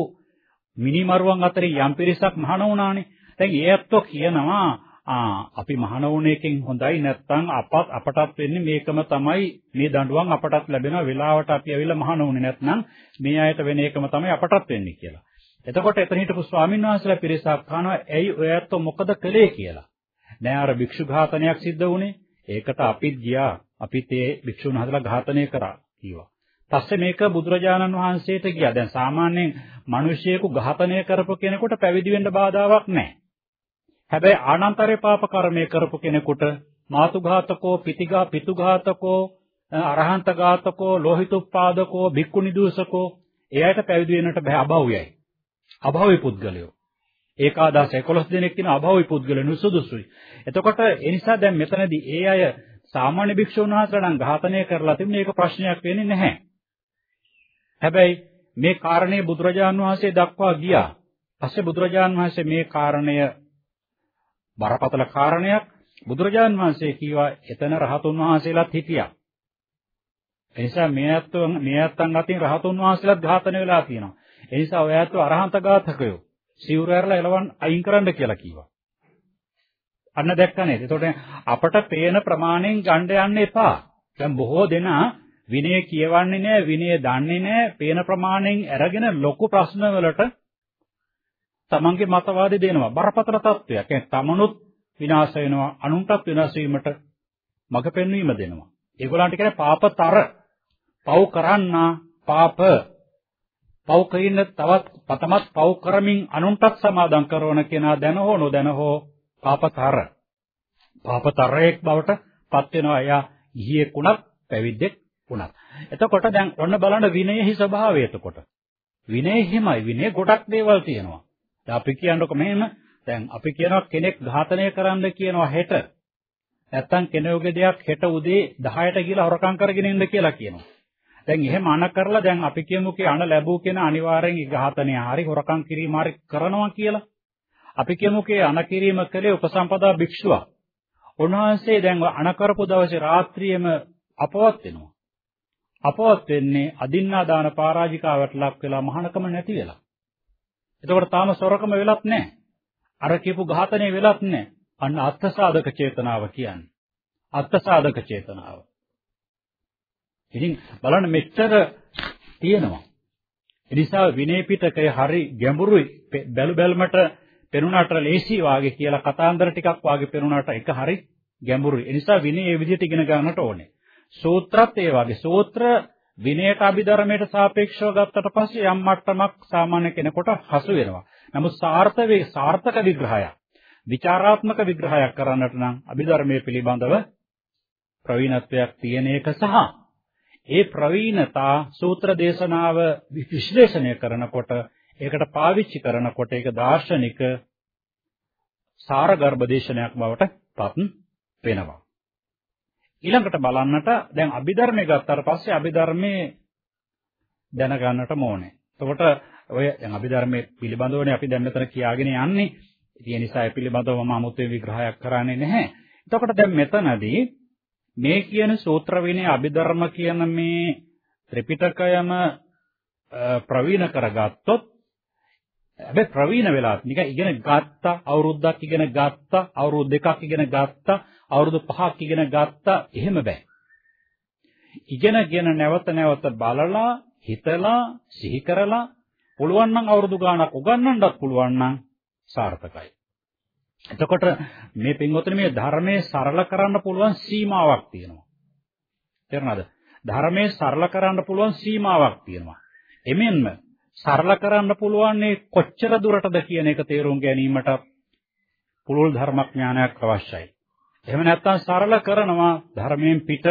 මිනිමරුවන් අතරින් යම් පිරිසක් මහාන වුණානේ. දැන් ඒ ඇත්තෝ කියනවා ආ අපි මහාන වුණ එකෙන් හොඳයි නැත්නම් අපත් අපටත් වෙන්නේ මේකම තමයි මේ දඬුවම් අපටත් ලැබෙන වෙලාවට අපි ඇවිල්ලා මහාන වුණේ නැත්නම් මේ අයට වෙන එකම තමයි අපටත් වෙන්නේ කියලා. එතකොට එතන හිටපු ස්වාමීන් වහන්සේලා පිරිසක් අහනවා ඇයි ඔය ඇත්තෝ මොකද කළේ කියලා. නෑ අර භික්ෂු ඝාතනයක් සිද්ධ වුණේ. ඒකට අපිත් ගියා. අපිත් ඒ භික්ෂුන් හදලා ඝාතනය කරා කිව්වා. පස්සේ මේක බුදුරජාණන් වහන්සේට ගියා. දැන් සාමාන්‍යයෙන් මිනිසියෙකු ඝාතනය කරපු කෙනෙකුට පැවිදි වෙන්න බාධාවක් නැහැ. හැබැයි ආනන්තරේ පාප කර්මය කරපු කෙනෙකුට මාතුඝාතකෝ, පිතිගා පිතුඝාතකෝ, අරහන්ත ඝාතකෝ, ලෝහිතුප්පාදකෝ, භික්ඛු නිදූසකෝ එයාට පැවිදි වෙන්නට බෑ අභව්‍යයි. අභව්‍ය පුද්ගලයෝ. ඒකාදස 11 දෙනෙක් කියන අභව්‍ය පුද්ගලයෝ නුසුදුසුයි. එතකොට ඒ නිසා දැන් මෙතනදී ඒ අය සාමාන්‍ය භික්ෂුන් වහන්සේලා නම් ඝාතනය කරලා තිබුණේ ඒක ප්‍රශ්නයක් වෙන්නේ නැහැ. හැබැයි මේ කාරණේ බුදුරජාන් වහන්සේ දක්වා ගියා. පස්සේ බුදුරජාන් වහන්සේ මේ කාරණය බරපතල කාරණයක් බුදුරජාන් වහන්සේ කීවා එතන රහතුන් වහන්සේලාත් හිටියා. ඒ නිසා මේ අත්වන් මේ අත්තන් අතින් රහතුන් වහන්සේලාත් ඝාතනය වෙලා තියෙනවා. ඒ නිසා ඔය අත්ව අරහන්ත ඝාතකයෝ සිවුර ඇරලා එලවන් අයින් කරන්න කියලා කිව්වා. අන්න දැක්ක නේද? එතකොට අපට පේන ප්‍රමාණයෙන් ගන්න යන්න එපා. දැන් බොහෝ දෙනා විනය කියවන්නේ නැහැ, විනය දන්නේ නැහැ, පේන ප්‍රමාණයෙන් අරගෙන ලොකු ප්‍රශ්න වලට තමන්ගේ මතවාදී දෙනවා. බරපතල තත්වයක්. ඒ තමනුත් විනාශ වෙනවා, අනුන්ටත් විනාශ වීමට මඟ පෙන්වීම දෙනවා. ඒගොල්ලන්ට කියන්නේ පාපතර. පව් කරන්නා පාප පව් කින්න තවත් පතමත් පව් කරමින් අනුන්ටත් සමාදම් කරන කෙනා දැන හෝ නොදැන හෝ පාපතර. පාපතරයෙක් බවට පත් වෙනවා. එයා ගිහියෙක් වුණත් පැවිද්දෙක් වුණත්. එතකොට දැන් ඔන්න බලන්න විනයෙහි ස්වභාවය එතකොට. විනය හිමයි විනය ගොඩක් දේවල් තියෙනවා. දැන් අපි කියනකො මෙහෙම දැන් අපි කියනවා කෙනෙක් ඝාතනය කරන්න කියනවා හෙට. නැත්තම් කෙනෙකුගේ දෙයක් හෙට උදේ 10ට ගිහලා හොරකම් කරගෙන ඉන්න කියලා කියනවා. දැන් එහෙම අණ කරලා දැන් අපි කියමුකේ අණ ලැබූ කෙනා අනිවාර්යෙන් ඝාතනය හරි හොරකම් කිරීම හරි කරනවා කියලා. අපි කියමුකේ අණ කිරීම කලේ උපසම්පදා භික්ෂුවක්. උන්වහන්සේ දැන් අණ කරපු දවසේ රාත්‍රියේම අපවත් වෙනවා. අපවත් වෙන්නේ අදින්නා දාන පරාජිකාවට ලක් වෙලා මහානකම නැති වෙලා. එතකොට තාම සොරකම වෙලත් නැහැ. අර කියපු ඝාතනය වෙලත් නැහැ. අන්න අත්සාධක චේතනාව කියන්නේ. අත්සාධක චේතනාව. ඉතින් බලන්න මෙච්චර තියෙනවා. ඒ නිසා විනය පිටකය හරි ගැඹුරුයි බැලු බැලමට පෙනුනට ලේසි වාගේ කියලා කතාන්දර ටිකක් වාගේ පෙනුනට එක හරි ගැඹුරුයි. ඒ නිසා විනය මේ විදිහට ඉගෙන ගන්නට ඕනේ. සූත්‍රත් ඒ වගේ. සූත්‍ර විනයට අභිධර්මයට සාපේක්ෂව ගත්තට පස්සේ යම් මට්ටමක් සාමාන්‍ය කෙනෙකුට හසු වෙනවා. නමුත් සාර්ථක සාර්ථක විග්‍රහයක්, විචාරාත්මක විග්‍රහයක් කරන්නට නම් අභිධර්මයේ පිළිබඳව ප්‍රවීණත්වයක් තියෙන එක සහ ඒ ප්‍රවීණතා සූත්‍ර දේශනාව විශ්ලේෂණය කරනකොට ඒකට පාවිච්චි කරනකොට ඒක දාර්ශනික සාරගර්භ දේශනයක් බවට පත් වෙනවා. ඊළඟට බලන්නට දැන් අභිධර්මයේ ගත්තාට පස්සේ අභිධර්මයේ දැනගන්නට ඕනේ. එතකොට ඔය දැන් අභිධර්මයේ පිළිබඳවනේ අපි දැන් මෙතන කියාගෙන යන්නේ. ඒ නිසා ඒ පිළිබඳව මම අමුතුවෙන් විග්‍රහයක් කරන්නේ නැහැ. එතකොට දැන් මෙතනදී මේ කියන සූත්‍ර විනය අභිධර්ම කියන මේ ත්‍රිපිටකයම ප්‍රවීණ කරගත්තොත් හැබැයි ප්‍රවීණ වෙලා නිකන් ඉගෙන ගත්තා අවුරුද්දක් ඉගෙන ගත්තා අවුරුදු දෙකක් ඉගෙන ගත්තා අවුරුදු පහක් ඉගෙන ගත්තා එහෙම බෑ ඉගෙනගෙන නැවත නැවත බලලා හිතලා සිහි කරලා පුළුවන් නම් අවුරුදු ගාණක් උගන්වන්නත් පුළුවන් නම් සාර්ථකයි එතකොට මේ පින්වතුනි මේ ධර්මයේ සරල කරන්න පුළුවන් සීමාවක් තියෙනවා. තේරුණාද? ධර්මයේ සරල කරන්න පුළුවන් සීමාවක් තියෙනවා. එමෙන්ම සරල කරන්න පුළුවන් කොච්චර දුරටද කියන එක තේරුම් ගැනීමට පුළුල් ධර්මඥානයක් අවශ්‍යයි. එහෙම නැත්නම් සරල කරනවා ධර්මයෙන් පිට.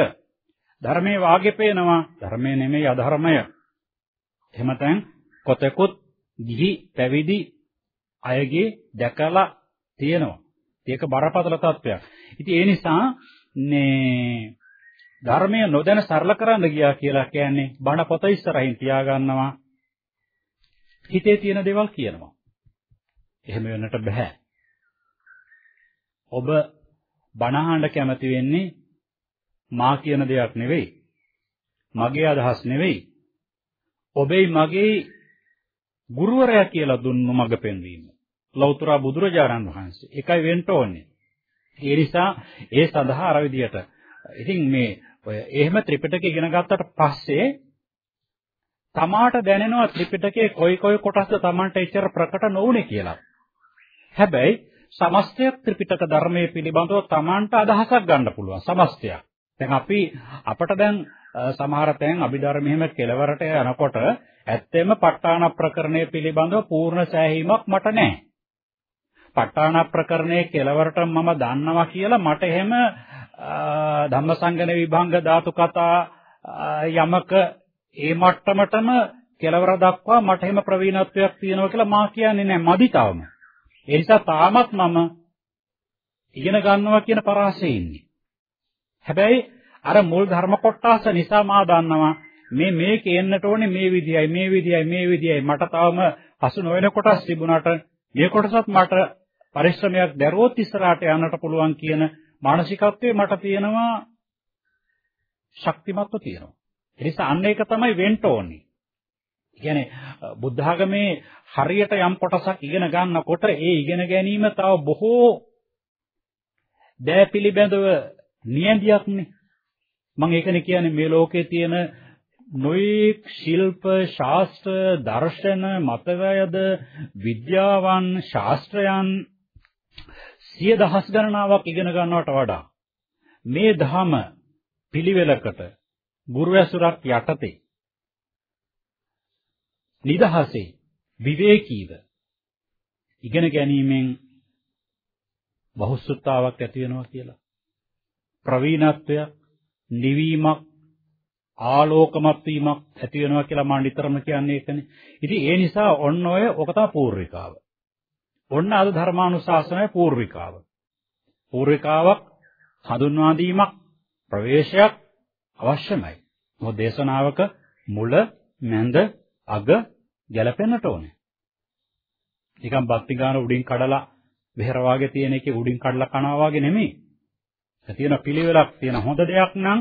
ධර්මයේ වාගේ පේනවා ධර්මයේ නෙමෙයි අධර්මය. එහෙම නැත්නම් කොතෙකුත් ගිහි පැවිදි අයගේ දැකලා තියෙනවා. ඒක බරපතල තත්වයක්. ඉතින් ඒ නිසා මේ ධර්මය නොදැන සරල කරන්න ගියා කියලා කියන්නේ බණ පොත ඉස්සරහින් තියාගන්නවා. හිතේ තියෙන දේවල් කියනවා. එහෙම වෙන්නට බෑ. ඔබ බණහඬ කැමති වෙන්නේ මා කියන දෙයක් නෙවෙයි. මගේ අදහස් නෙවෙයි. ඔබේ මගේ ගුරුවරයා කියලා දුන්නු මඟ පෙන්වීම. ලෞතර බුදුරජාණන් වහන්සේ. ඒකයි වෙන්න ඕනේ. ඒ නිසා ඒ සඳහා අර විදියට. ඉතින් මේ ඔය එහෙම ත්‍රිපිටකය ඉගෙන ගත්තට පස්සේ තමාට දැනෙනවා ත්‍රිපිටකයේ කොයි කොයි කොටස්ද Tamanට එච්චර ප්‍රකට නොවුනේ කියලා. හැබැයි සමස්තය ත්‍රිපිටක ධර්මයේ පිළිබඳව Tamanට අදහසක් ගන්න පුළුවන් සමස්තයක්. දැන් අපි අපට දැන් සමහර තැන් අභිධර්මෙහිම කෙලවරට යනකොට ඇත්තෙම ප ဋ ාණ ප්‍රකරණය පිළිබඳව පූර්ණ සෑහීමක් මට නැහැ. ප ဋ ාණ ප්‍රකරණයේ කෙලවරට මම දන්නවා කියලා මට එහෙම ධම්මසංගන විභංග ධාතු කතා යමක ඒ මට්ටමටම කෙලවර දක්වා මට එහෙම ප්‍රවීණත්වයක් තියෙනවා කියලා මා කියන්නේ නැහැ මදි තවම. ඒ නිසා තාමත් මම ඉගෙන ගන්නවා කියන පරාසයේ ඉන්නේ. හැබැයි අර මුල් ධර්ම කොටස නිසා මා දන්නවා මේ මේ කියන්නට ඕනේ මේ විදියයි මේ විදියයි මේ විදියයි මට තවම හසු නොවන කොටස් තිබුණාට මේ කොටසත් මට පරිශ්‍රමයක් දැරුවොත් ඉස්සරහට යන්නට පුළුවන් කියන මානසිකත්වයේ මට තියෙනවා ශක්තිමත්ව තියෙනවා. ඒ නිසා අන්න ඒක තමයි වෙන්න ඕනේ. කියන්නේ බුද්ධ ආගමේ හරියට යම් කොටසක් ඉගෙන ගන්නකොට ඒ ඉගෙන ගැනීම තව බොහෝ දෑ පිළිබඳව නියැදියක්නේ. මම ඒකනේ කියන්නේ මේ ලෝකේ තියෙන නොයෙක් ශිල්ප ශාස්ත්‍ර දර්ශන මතවයද විද්‍යාවන් ශාස්ත්‍රයන් සිය දහස් ගණනාවක් ඉගෙන ගන්නවට වඩා මේ ධම පිළිවෙලකට ගුරු ඇසුරක් යටතේ නිදහසේ විවේකීව ඉගෙන ගැනීමෙන් බහුසුත්තාවක් ඇති වෙනවා කියලා ප්‍රවීණත්වය නිවීමක් ආලෝකමත් වීමක් ඇති වෙනවා කියලා මම නිතරම කියන්නේ ඒකනේ. ඉතින් ඒ නිසා ඔන්න ඔය ඔක තමයි පූර්විකාව. ඔන්න අද ධර්මානුශාසනාවේ පූර්විකාව. පූර්විකාවක් හඳුන්වා දීමක් ප්‍රවේශයක් අවශ්‍යමයි. මොකද දේශනාවක මුල, මැද, අග ගැලපෙන්නට ඕනේ. නිකන් බක්ති ගාන උඩින් කඩලා වෙහෙර වාගේ තියෙන එකේ උඩින් කඩලා කනවා වාගේ නෙමෙයි. ඒ තියෙන පිළිවෙලක් තියෙන හොඳ දෙයක් නම්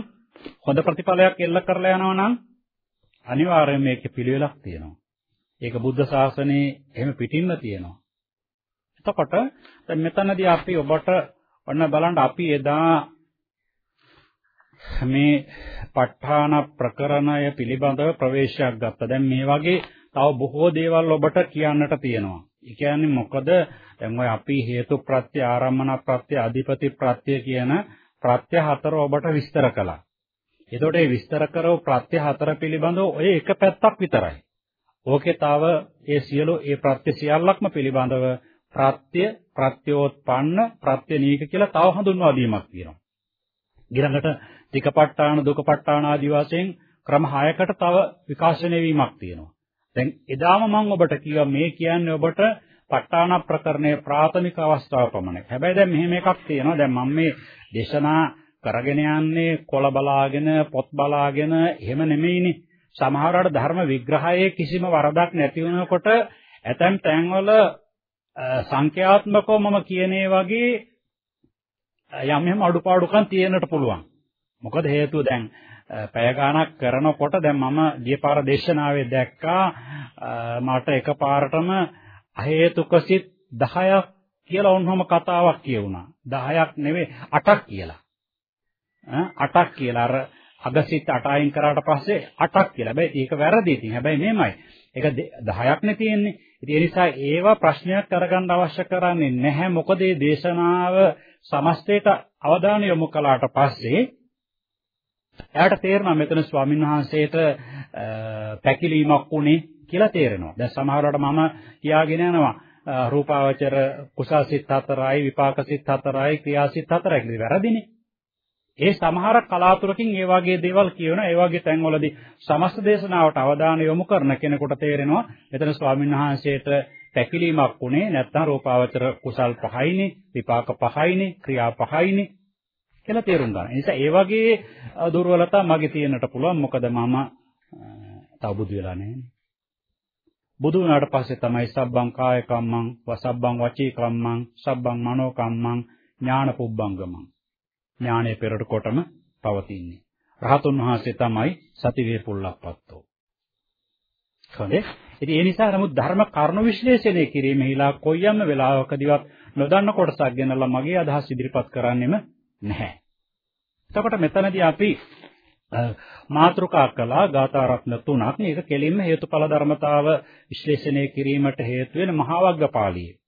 හොඳ ප්‍රතිඵලයක් එල්ල කරලා යනවා නම් අනිවාර්යයෙන් මේකේ පිළිවෙලක් තියෙනවා. ඒක බුද්ධ ශාසනයේ එහෙම පිටින්ම තියෙනවා. එතකොට දැන් මෙතනදී අපි ඔබට ඔන්න බලන්න අපි එදා මේ ප ဋ ාණ ප්‍රකරණය පිළිබඳව ප්‍රවේශයක් ගත්තා. දැන් මේ වගේ තව බොහෝ දේවල් ඔබට කියන්නට තියෙනවා. ඒ කියන්නේ මොකද දැන් ඔය අපි හේතු ප්‍රත්‍ය ආරම්මන ප්‍රත්‍ය අධිපති ප්‍රත්‍ය කියන ප්‍රත්‍ය හතර ඔබට විස්තර කළා. එතකොට මේ විස්තර කරව ප්‍රත්‍ය හතර පිළිබඳව ඔය එක පැත්තක් විතරයි. ඕකේ තව ඒ සියලු ඒ ප්‍රත්‍ය සියල්ලක්ම පිළිබඳව ප්‍රත්‍ය ප්‍රත්‍යෝත්පන්න ප්‍රත්‍යනීක කියලා තව හඳුන්වා දීමක් තියෙනවා. ඊළඟට තිකපට්ඨාන දුකපට්ඨාන ආදී වශයෙන් ක්‍රම 6කට තව විකාශනය වීමක් තියෙනවා. දැන් එදාම මම ඔබට කිව්වා මේ කියන්නේ ඔබට ප ဋ ාණ ප්‍රකරණයේ ප්‍රාථමික අවස්ථාව පමණයි. හැබැයි දැන් මෙහෙම එකක් තියෙනවා. දැන් මම මේ දේශනා කරගෙන යන්නේ කොළ බලාගෙන පොත් බලාගෙන එහෙම නෙමෙයිනේ. සමහරවට ධර්ම විග්‍රහයේ කිසිම වරදක් නැති වෙනකොට ඇතැම් තැන්වල සංඛ්‍යාත්මකව මම කියනේ වගේ යම් යම් අඩුපාඩුකම් තියෙන්නට පුළුවන්. මොකද හේතුව දැන් පැය ගාණක් කරනකොට දැන් මම ගියපාර දේශනාවේ දැක්කා මට එකපාරටම අහේතුක සිත් 10ක් කියලා ඔන්නම කතාවක් කියුණා 10ක් නෙවෙයි 8ක් කියලා ඈ 8ක් කියලා අර අගසිත 8 අයින් කරාට පස්සේ 8ක් කියලා. හැබැයි ඒක වැරදි ඉතින්. හැබැයි මේමයි. ඒක 10ක් නේ තියෙන්නේ. ඉතින් ඒ නිසා ඒවා ප්‍රශ්නයක් කරගන්න අවශ්‍ය කරන්නේ නැහැ. මොකද මේ දේශනාව සමස්තයට අවධානය යොමු කළාට පස්සේ එයාට තේරෙනවා මෙතන ස්වාමීන් වහන්සේට පැකිලීමක් උනේ කියලා තේරෙනවා. දැන් සමහරවිට මම කියාගෙන යනවා රූපාවචර කුසල්සිත හතරයි විපාකසිත හතරයි ක්‍රියාසිත හතරයි කියලා වැරදිනේ. ඒ සමහර කලාතුරකින් ඒ වගේ දේවල් කියවන ඒ වගේ තැන්වලදී සමස්ත දේශනාවට අවධානය යොමු කරන කෙනෙකුට තේරෙනවා මෙතන ස්වාමීන් වහන්සේට පැකිලීමක් උනේ නැත්නම් රූපාවචර කුසල් පහයිනේ විපාක පහයිනේ ක්‍රියා පහයිනේ කියලා තේරුම් ගන්න. ඒ නිසා ඒ වගේ දුර්වලතා මගේ තියෙන්නට පුළුවන්. මොකද මම තව බුදු වෙලා නැහැ. බුදු වුණාට පස්සේ තමයි සබ්බං කාය කම්මං, වසබ්බං වචී කම්මං, සබ්බං මනෝ කම්මං, ඥාන පුබ්බංගමං. ඥානය පෙරට කොටම පවතින්නේ. රහතුන් වහන්සේ තමයි සති වේපුල්ලප්පත්තෝ. හොඳේ. ඉතින් ඒ නිසා නමුත් ධර්ම කර්ණ විශ්ලේෂණය කිරීමෙහිලා කොයියම්ම වෙලාවකදීවත් නොදන්න කොටසක් ගැනලා මගේ අදහස් ඉදිරිපත් කරන්නෙම නැහැ. එතකොට මෙතනදී අපි මාත්‍රිකා කළා ගාථා රත්න තුනක්. මේක කෙලින්ම හේතුඵල ධර්මතාව විශ්ලේෂණය කිරීමට හේතු වෙන මහා වග්ගපාළියේ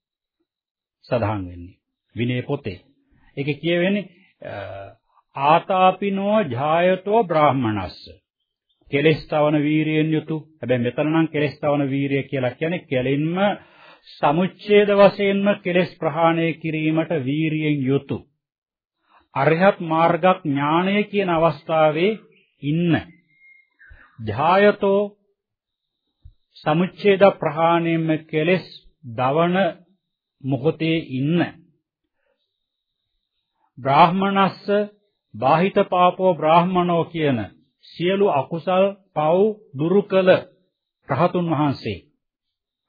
සඳහන් වෙන්නේ. විනය පොතේ. ඒකේ කියවෙන්නේ ආතාපිනෝ ජායතෝ බ්‍රාහමනස්ස. කෙලස්තවන වීරියෙන් යුතු. හැබැයි මෙතන නම් කෙලස්තවන වීරිය කියලා කියන්නේ කෙලින්ම සමුච්ඡේද වශයෙන්ම කෙලස් ප්‍රහාණය කිරීමට වීරියෙන් යුතු. අරහත් මාර්ගක් ඥානය කියන අවස්ථාවේ ඉන්න. ධායතෝ සමුච්ඡේද ප්‍රහාණයෙන්ම කෙලස් දවන මොහොතේ ඉන්න. බ්‍රාහමනස්ස බාහිත පාපෝ බ්‍රාහමනෝ කියන සියලු අකුසල් පව් දුරු කළ රහතුන් වහන්සේ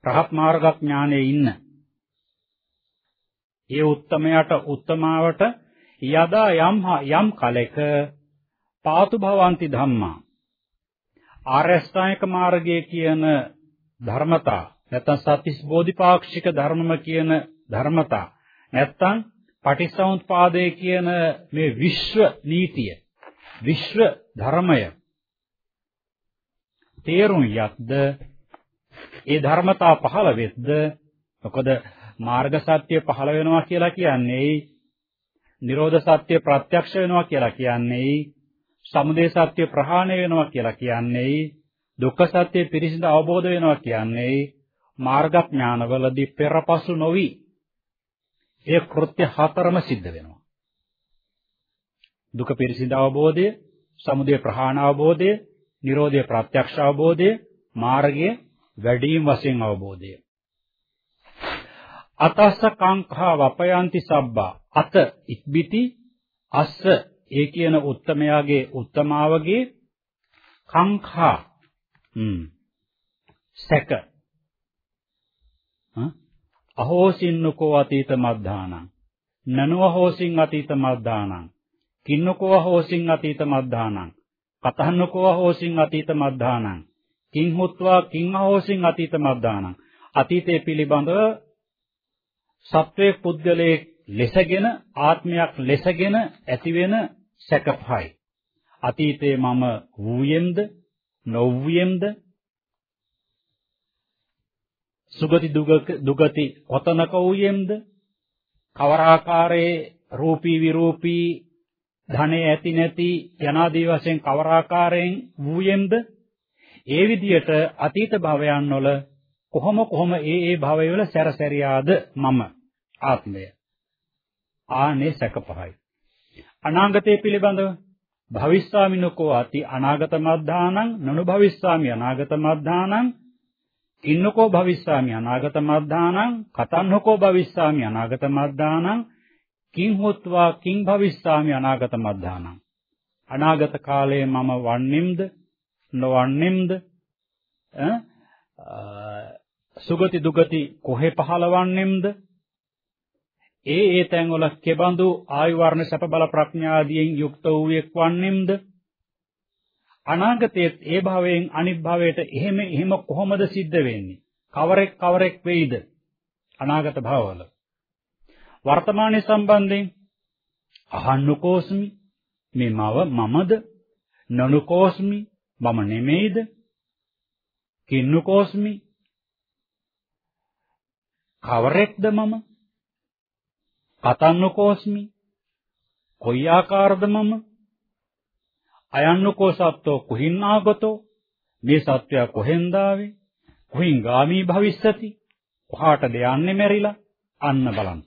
රහත් මාර්ගඥානයේ ඉන්න. ඒ උත්තමයට උත්තමාවට යදා යම් යම් කලෙක පාතු භවಂತಿ ධම්මා. ආරෂ්ඨායක මාර්ගයේ කියන ධර්මතා නැත්නම් සත්‍තිස් බෝධිපාක්ෂික ධර්මම කියන ධර්මතා නැත්නම් පටිච්චසමුප්පාදයේ කියන මේ විශ්ව නීතිය විශ්ව ධර්මය තේරුම් යක්ද ඒ ධර්මතා පහළ වෙද්ද? මොකද මාර්ග සත්‍ය පහළ වෙනවා කියලා කියන්නේ නිරෝධ සත්‍ය ප්‍රත්‍යක්ෂ වෙනවා කියලා කියන්නේ සමුදය සත්‍ය ප්‍රහාණය වෙනවා කියලා කියන්නේ දුක්ඛ සත්‍ය පිරිසිදු අවබෝධ වෙනවා කියන්නේ මාර්ගඥානවලදී පෙරපසු නොවි. ඒ කෘත්‍ය හතරම සිද්ධ වෙනවා. දුක පිරිසිදු අවබෝධය සමුදය ප්‍රහාණ අවබෝධය නිරෝධය ප්‍රත්‍යක්ෂ අවබෝධය මාර්ගය වැඩිම වශයෙන් අවබෝධය. අතස්ස කාංඛා වපයන්ති සබ්බා. අත ඉක්බිති අස්ස ඒ කියන උත්තමයාගේ උත්තමාවගේ කංඛා හ්ම් සැක. අහෝසින්නකෝ අතීත මද්ධානං. නනව හෝසින් අතීත මද්ධානං. කින්නකෝ හෝසින් අතීත මද්ධානං. කතහන්නකෝ හෝසින් අතීත මද්ධානං. කිං හොත්වා කිං හෝසින් අතීත මද්ධානං. අතීතයේ පිළිබඳව සත්වයේ පුද්ගලයේ ලෙසගෙන ආත්මයක් ලෙසගෙන ඇතිවෙන සැකපහයි. අතීතයේ මම වූයෙම්ද නොවූයෙම්ද සුගති දුගති කොතනක වූයෙම්ද කවර ආකාරයේ රූපී විරූපී ධනෙ ඇති නැති යනාදී වශයෙන් කවර ආකාරයෙන් වූයෙම්ද ඒ විදියට අතීත භවයන් වල කොහොම කොහොම ඒ ඒ භවවල සැරසැරියාද මම? ආත්මය. ආනේ සැක පහයි අනාගතයේ පිළිබඳව භවිස්සාමිනකෝ අති අනාගත මද්ධානං නනු භවිස්සාමි අනාගත මද්ධානං ඉන්නකෝ භවිස්සාමි අනාගත මද්ධානං කතන්නකෝ භවිස්සාමි අනාගත මද්ධානං කිං හොත්වා කිං භවිස්සාමි අනාගත මද්ධානං අනාගත කාලයේ මම වන්නේම්ද? නොවන්නේම්ද? සුගති දුගති කොහෙ පහළවන්නේම්ද ඒ ඒ තැන්වල කෙබඳු ආයු වර්ණ සැප බල ප්‍රඥාදීන් යුක්ත වූ එක් වන්නේම්ද අනාගතයේ ඒ භවයෙන් අනිත් භවයට එහෙම එහෙම කොහොමද සිද්ධ වෙන්නේ? කවරෙක් කවරෙක් වෙයිද? අනාගත භවවල. වර්තමානයේ සම්බන්ධයෙන් අහන්නකෝස්මි මේ මව මමද? නනුකෝස්මි මම නෙමෙයිද? කින්නකෝස්මි කවරෙක්ද මම? කතන්නකෝස්මි කොයි ආකාරද මම? අයන්නකෝ සත්වෝ කුහින් ආගතෝ? මේ සත්වයා කොහෙන්ද ආවේ කුහින් ගාමී භවිස්සති? කොහාටද යන්නේ මෙරිලා? අන්න බලන්න.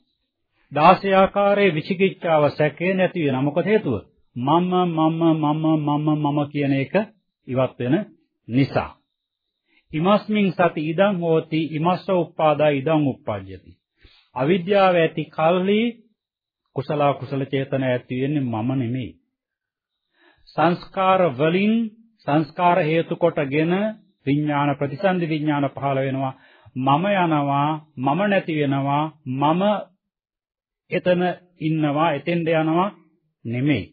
16 ආකාරයේ විචිකිච්ඡාව සැකේ නැති වෙන මොකද හේතුව? මම මම මම මම මම කියන එක ඉවත් වෙන නිසා. ඉමස්මින් සති ඉදං හෝති ඉමස්ස උප්පාදා ඉදං උප්පජ්ජති. අවිද්‍යාව ඇති කල්හි කුසල කුසල චේතන ඇති වෙන්නේ මම නෙමෙයි. සංස්කාර වලින් සංස්කාර හේතු කොටගෙන විඥාන ප්‍රතිසන්දි විඥාන පහළ වෙනවා. මම යනවා මම නැති වෙනවා මම එතන ඉන්නවා එතෙන්ද යනවා නෙමෙයි.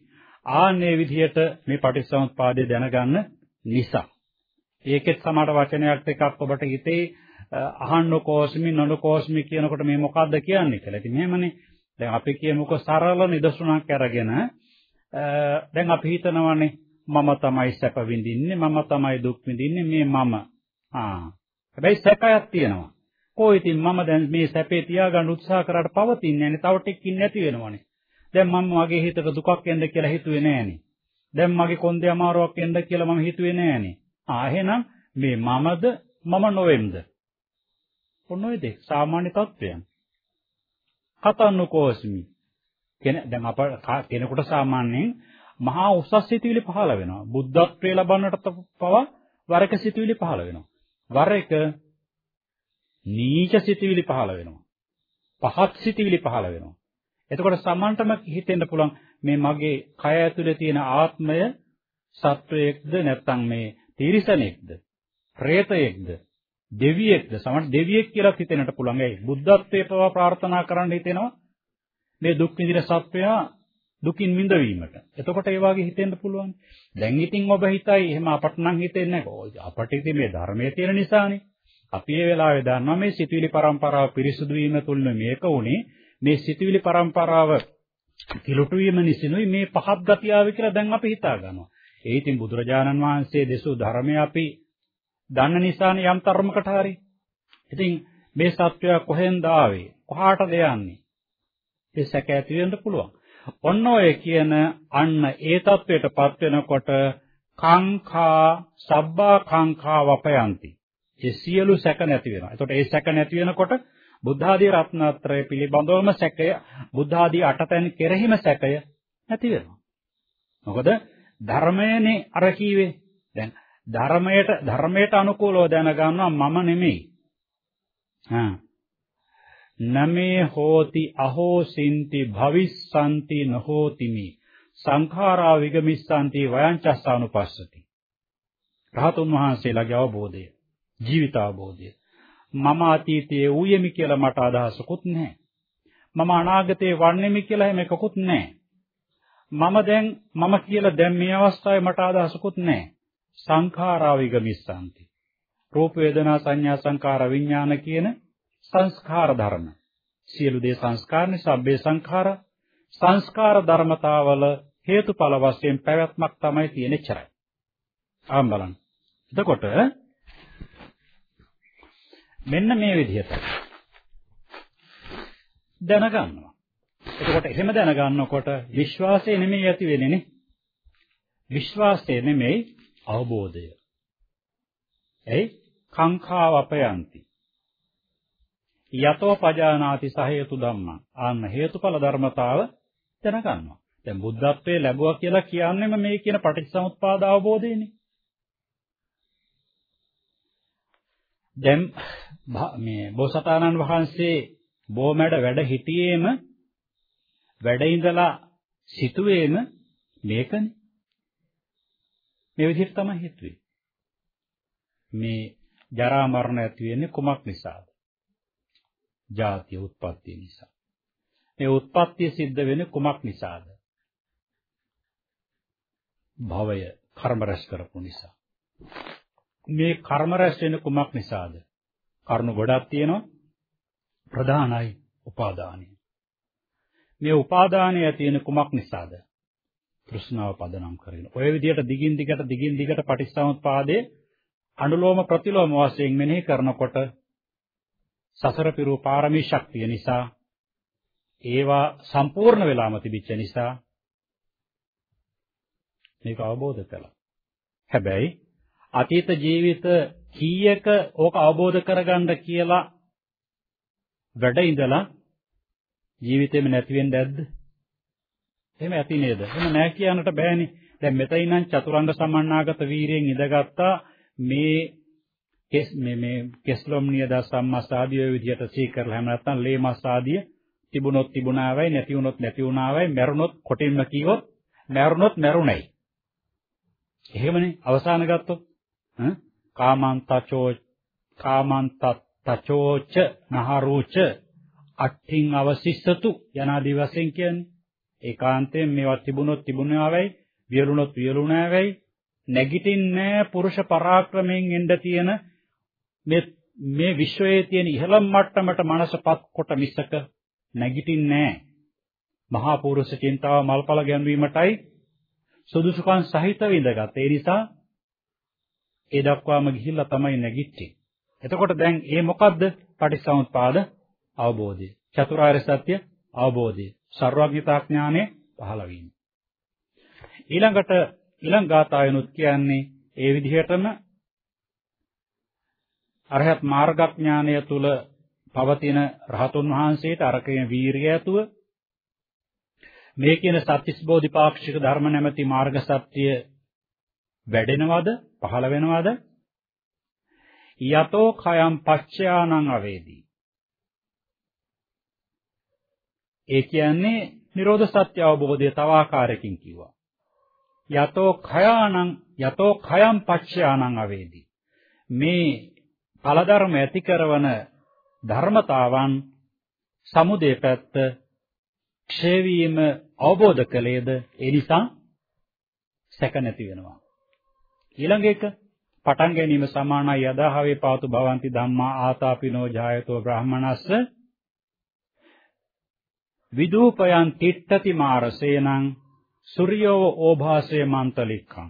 ආන්නේ විදිහට මේ පටිච්චසමුප්පාදය දැනගන්න නිසා. ඒකෙත් සමහර වචනයක් ටිකක් ඔබට හිතේ අහන්න කෝස්මි නොන කෝස්මි කියනකොට මේ මොකද්ද කියන්නේ කියලා. ඉතින් මෙහෙමනේ. දැන් අපි කියමුකෝ සරල නිදසුනක් අරගෙන දැන් අපි හිතනවානේ මම තමයි සැප විඳින්නේ මම තමයි දුක් විඳින්නේ මේ මම. ආ. හැබැයි සැපයක් තියෙනවා. කො ඉතින් මම දැන් මේ සැපේ තියාගන්න උත්සාහ කරාට පවතින්නේ නැහැ තව ටිකකින් නැති වෙනවනේ. දැන් මම මගේ හිතට දුකක් එන්න කියලා හිතුවේ නෑනේ දැන් මගේ කොන්දේ අමාරුවක් එන්න කියලා මම හිතුවේ නෑනේ ආ එහෙනම් මේ මමද මම නොවෙම්ද? ඔන්න ඔය දෙක සාමාන්‍ය තත්ත්වයන් කතන්නකෝස්මි කෙන දැන් අප කෙනෙකුට සාමාන්‍යයෙන් මහා උසස් සිතුවිලි පහළ වෙනවා. බුද්ධත්වයේ ලබන්නට පවා වරක සිතුවිලි පහළ වෙනවා. වර එක නීච සිතුවිලි පහළ වෙනවා. පහත් සිතුවිලි පහළ වෙනවා. එතකොට සමන්ටම හිතෙන්න පුළුවන් මේ මගේ කය ඇතුලේ තියෙන ආත්මය සත්වයේක්ද නැත්නම් මේ තිරිසනෙක්ද പ്രേතයෙක්ද දෙවියෙක්ද සමහර දෙවියෙක් කියලා හිතෙන්නට පුළුවන්. ඒ බුද්ධත්වයේ පවා ප්‍රාර්ථනා කරන්න හිතෙනවා. මේ දුක් විඳින සත්වයා දුකින් මිදවීමට. එතකොට ඒ වාගේ හිතෙන්න පුළුවන්. දැන් ඉතින් ඔබ හිතයි එහෙම අපට නම් හිතෙන්නේ නැහැ. අපට ඉතින් මේ ධර්මයේ තියෙන නිසානේ. අපි ඒ වෙලාවේ දන්නවා මේ සිතුවිලි පරම්පරාව පිරිසුදු වීම තුල මේක උනේ මේ සිතුවිලි පරම්පරාව කිලුටු වීම නිසිනුයි මේ පහත් ගතිය ආවේ කියලා දැන් අපි හිතා ගන්නවා. ඒ ඉතින් බුදුරජාණන් වහන්සේ දෙසූ ධර්මය අපි දන්න නිසානේ යම් තරමකට හරි. ඉතින් මේ සත්වයා කොහෙන්ද ආවේ? කොහාටද යන්නේ? ඒ සැක ඇති වෙන්න පුළුවන්. ඔන්න ඔය කියන අන්න ඒ தത്വයටපත් වෙනකොට කාංකා සබ්බා කාංකා වපයන්ති. ඒ සියලු සැක නැති වෙනවා. එතකොට ඒ සැක නැති වෙනකොට බුද්ධාදී රත්නත්‍රය පිළිබඳවම සැකය, බුද්ධාදී අටතැන් කෙරෙහිම සැකය නැති වෙනවා. මොකද ධර්මයනේ අර කීවේ. දැන් ධර්මයට ධර්මයට අනුකූලව දැනගන්නවා මම නෙමෙයි. හා නමේ හෝති අහෝසින්ති භවිස්සanti නහෝති මේ සංඛාරා විගමිස්සanti වයංචස්සානුපස්සති. රහතුන් වහන්සේලාගේ අවබෝධය, ජීවිත අවබෝධය. මම අතීතයේ ඌයෙමි කියලා මට අදහසකුත් නැහැ. මම අනාගතයේ වන්නේමි කියලා හැම එකකුත් නැහැ. මම දැන් මම කියලා දැන් මේ අවස්ථාවේ මට අදහසකුත් නැහැ. සංඛාරා විගමිස්සanti. රූප වේදනා සංඥා සංකාර විඥාන කියන සංස්කාර ධර්ම. සියලු දේ සංස්කාර නිසා බේ සංඛාර සංස්කාර ධර්මතාවල හේතුඵල වශයෙන් පැවැත්මක් තමයි තියෙන එච්චරයි. ආම් බලන්න. එතකොට මෙන්න මේ විදිහට දැනගන්නවා. එතකොට එහෙම දැනගන්නකොට විශ්වාසය නෙමෙයි ඇති වෙන්නේ නේ. විශ්වාසය නෙමෙයි අවබෝධය. එයි කාංඛාව අපයන්ති. යතෝ පජානාති සහේතු ධම්මං. ආන්න හේතුඵල ධර්මතාව දැනගන්නවා. දැන් බුද්ධත්වයේ ලැබුවා කියලා කියන්නේම මේ කියන පටිච්චසමුප්පාද අවබෝධයනේ. දැන් මේ බෝසතාණන් වහන්සේ බොමැඩ වැඩ හිටියේම වැඩ ඉඳලා සිටුවේම මේකනේ. මේ විදිහට තමයි හිතුවේ. මේ ජරා මරණ ඇති වෙන්නේ කුමක් නිසාද? ජාතිය උත්පත්ති නිසා. මේ උත්පත්තිය සිද්ධ වෙන්නේ කුමක් නිසාද? භවය කර්ම රැස් කරපු නිසා. මේ කර්ම රැස් වෙන්නේ කුමක් නිසාද? කරුණු ගොඩක් තියෙනවා. ප්‍රධානයි උපාදානය. මේ උපාදානය තියෙන කුමක් නිසාද? තෘෂ්ණාව පදනම් කරගෙන. ඔය විදිහට දිගින් දිගට දිගින් දිගට පටිච්චසමුප්පාදයේ අනුලෝම ප්‍රතිලෝම වශයෙන් මෙනෙහි කරනකොට සසර පිරූ පාරමී ශක්තිය නිසා ඒවා සම්පූර්ණ වෙලාම තිබිච්ච නිසා මේක අවබෝධ කළා. හැබැයි අතීත ජීවිත කීයක ඕක අවබෝධ කරගන්න කියලා වැඩ ඉඳලා ජීවිතේම නැති වෙන්නේ නැද්ද? එහෙම ඇති නේද? එහෙම නැහැ කියන්නට බෑනේ. දැන් මෙතන නම් චතුරංග සමන්නාගත වීරියෙන් ඉඳගත්තා මේ කෙස් මේ මේ කෙස්ලොම්නිය දසම්මස් ආදී ඔය විදිහට සී කරලා හැම නැත්නම් ලේ මස් ආදී තිබුණොත් තිබුණාවයි නැති වුණොත් නැති වුණාවයි මැරුණොත් කොටින්ම කීවොත් මැරුණොත් මැරුණයි එහෙමනේ අවසාන ගත්තොත් කාමන්තචෝ කාමන්තචෝච නහරුච අට්ඨින් අවසිස්සතු යනාදී වශයෙන් කියන්නේ ඒකාන්තයෙන් මේවා තිබුණොත් තිබුණාවයි වියලුණොත් වියලුණාවයි නැගිටින්නේ පුරුෂ පරාක්‍රමයෙන් එන්න තියෙන මේ මේ විශ්වයේ තියෙන ඉහළම මට්ටමට මනසපත් කොට මිසක නැගිටින්නේ නැහැ. මහා පුරුෂ චින්තාව මල්පල ගැන්වීමටයි සුදුසුකම් සහිතව ඉඳගත්. ඒ නිසා ඒ දක්වාම ගිහිල්ලා තමයි නැගිට්ටේ. එතකොට දැන් ඒ මොකද්ද? පටිච්චසමුප්පාද අවබෝධය. චතුරාර්ය සත්‍ය අවබෝධය. සර්වඥතා ඥානය පහළ වීම. ඊළඟට ඊළඟ ගාථාවෙනුත් කියන්නේ ඒ විදිහටම අරහත් මාර්ගඥානය තුල පවතින රහතුන් වහන්සේට අරකේ වීරිය ඇතුව මේ කියන සත්‍තිස් බෝධිපාක්ෂික ධර්ම නැමැති මාර්ග සත්‍ය වැඩෙනවද පහළ වෙනවද යතෝ khයම් පච්චයානං අවේදී ඒ කියන්නේ නිරෝධ සත්‍ය අවබෝධය තව ආකාරයකින් කිව්වා. යතෝ khයානං යතෝ khයම් පච්චයානං අවේදී. මේ ඵලධර්ම ඇති කරන ධර්මතාවන් සමුදේ පැත්ත ක්ෂය වීම අවබෝධ කළේද? ඒ නිසා සැක නැති වෙනවා. ඊළඟ එක පටන් ගැනීම සමානයි. යදාහවේ පාතු භවಂತಿ ධම්මා ආතාපිනෝ ජායතෝ බ්‍රාහමනස්ස විදූපයන් තිට්ඨති මාරසේනං සූර්යෝ ඕභාසය මන්තලික්ඛං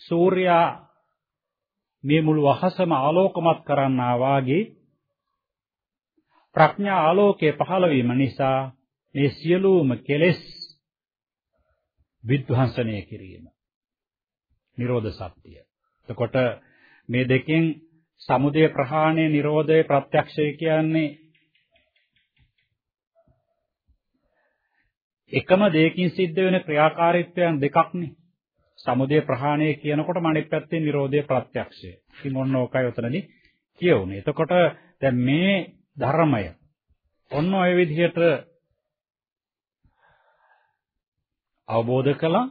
සූර්යා මේ මුළු අහසම ආලෝකමත් කරන්නා වාගේ ප්‍රඥා ආලෝකයේ පහළ වීම නිසා මේ සියලුම කෙලෙස් විද්වංශනය කිරීම නිරෝධ සත්‍ය. එතකොට මේ දෙකෙන් සමුදය ප්‍රහාණය නිරෝධය ප්‍රත්‍යක්ෂය කියන්නේ එකම දෙයකින් සිද්ධ වෙන ක්‍රියාකාරීත්වයන් දෙකක්නේ. සමුදය ප්‍රහාණය කියනකොට මනිත් පැත්තේ නිරෝධය ප්‍රත්‍යක්ෂය. ඉතින් මොන ඕකයි උතනදී කියවුනේ. එතකොට දැන් මේ ධර්මය ඔන්න ඔය විදිහට අවබෝධ කළා.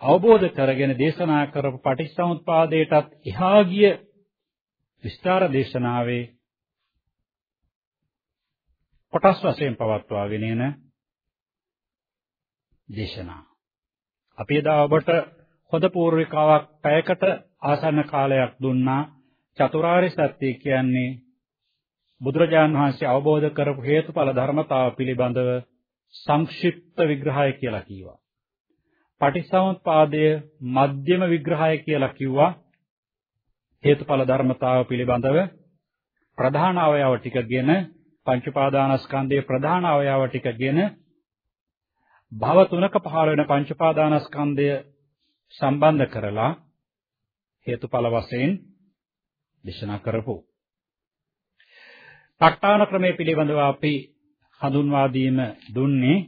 අවබෝධ කරගෙන දේශනා කරපු පටිච්චසමුප්පාදයටත් එහා ගිය විස්තර දේශනාවේ කොටස් වශයෙන් පවත්වාගෙන එන දේශනා. අපි එදා ඔබට හොඳ පූර්විකාවක් පැයකට ආසන්න කාලයක් දුන්නා චතුරාර්ය සත්‍ය කියන්නේ බුදුරජාන් වහන්සේ අවබෝධ කරපු හේතුඵල ධර්මතාව පිළිබඳව සංක්ෂිප්ත විග්‍රහය කියලා කිව්වා. පටිසමුප්පාදය මධ්‍යම විග්‍රහය කියලා කිව්වා. හේතුඵල ධර්මතාව පිළිබඳව ප්‍රධාන අවයව ටිකගෙන පංච පාදානස්කන්ධයේ ප්‍රධාන අවයව ටිකගෙන භව තුනක පහළ වෙන පංච පාදානස්කන්ධය සම්බන්ධ කරලා හේතුඵල වශයෙන් දේශනා කරපු. ප ဋ ාණ ක්‍රමයේ පිළිබඳව අපි හඳුන්වා දීම දුන්නේ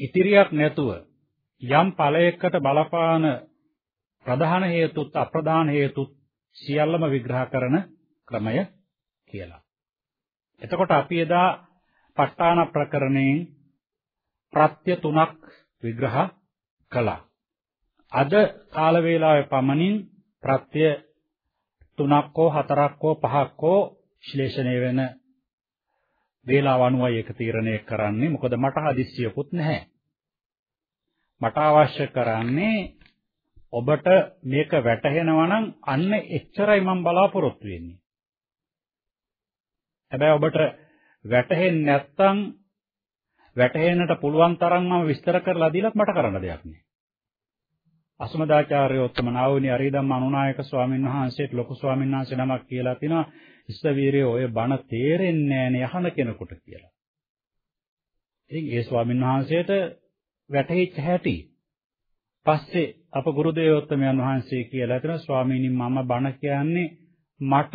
ඉතිරියක් නැතුව යම් ඵලයකට බලපාන ප්‍රධාන හේතුත් අප්‍රධාන හේතුත් සියල්ලම විග්‍රහ කරන ක්‍රමය කියලා. එතකොට අපි එදා ප ဋ ාණ ප්‍රකරණයෙන් ප්‍රත්‍ය තුනක් විග්‍රහ කළා. අද කාල වේලාවේ පමණින් ප්‍රත්‍ය තුනක් හෝ හතරක් හෝ පහක් හෝ විශ්ලේෂණය වෙන වේලාව අනුවයි ඒක තීරණය කරන්නේ. මොකද මට හදිස්සියකුත් නැහැ. මට අවශ්‍ය කරන්නේ ඔබට මේක වැටහෙනවා නම් අන්න එච්චරයි මම බලාපොරොත්තු වෙන්නේ. හැබැයි ඔබට වැටහෙන්නේ නැත්නම් වැටහෙන්නට පුළුවන් තරම් මම විස්තර කරලා දීලත් මට කරන්න දෙයක් නෑ අසමදාචාර්යෝත්තම නාවුනි අරිදම්ම අනුනායක ස්වාමීන් වහන්සේට ලොකු ස්වාමීන් වහන්සේ නමක් කියලා තිනවා ඉස්සවීරය ඔය බණ තේරෙන්නේ නැහැ යහන කෙනෙකුට කියලා. ඉතින් ඒ ස්වාමීන් වහන්සේට වැටහිච්ච හැටි. පස්සේ අප ගුරු දේවෝත්තමයන් වහන්සේ කියලා හිතන ස්වාමීනි මම බණ කියන්නේ මට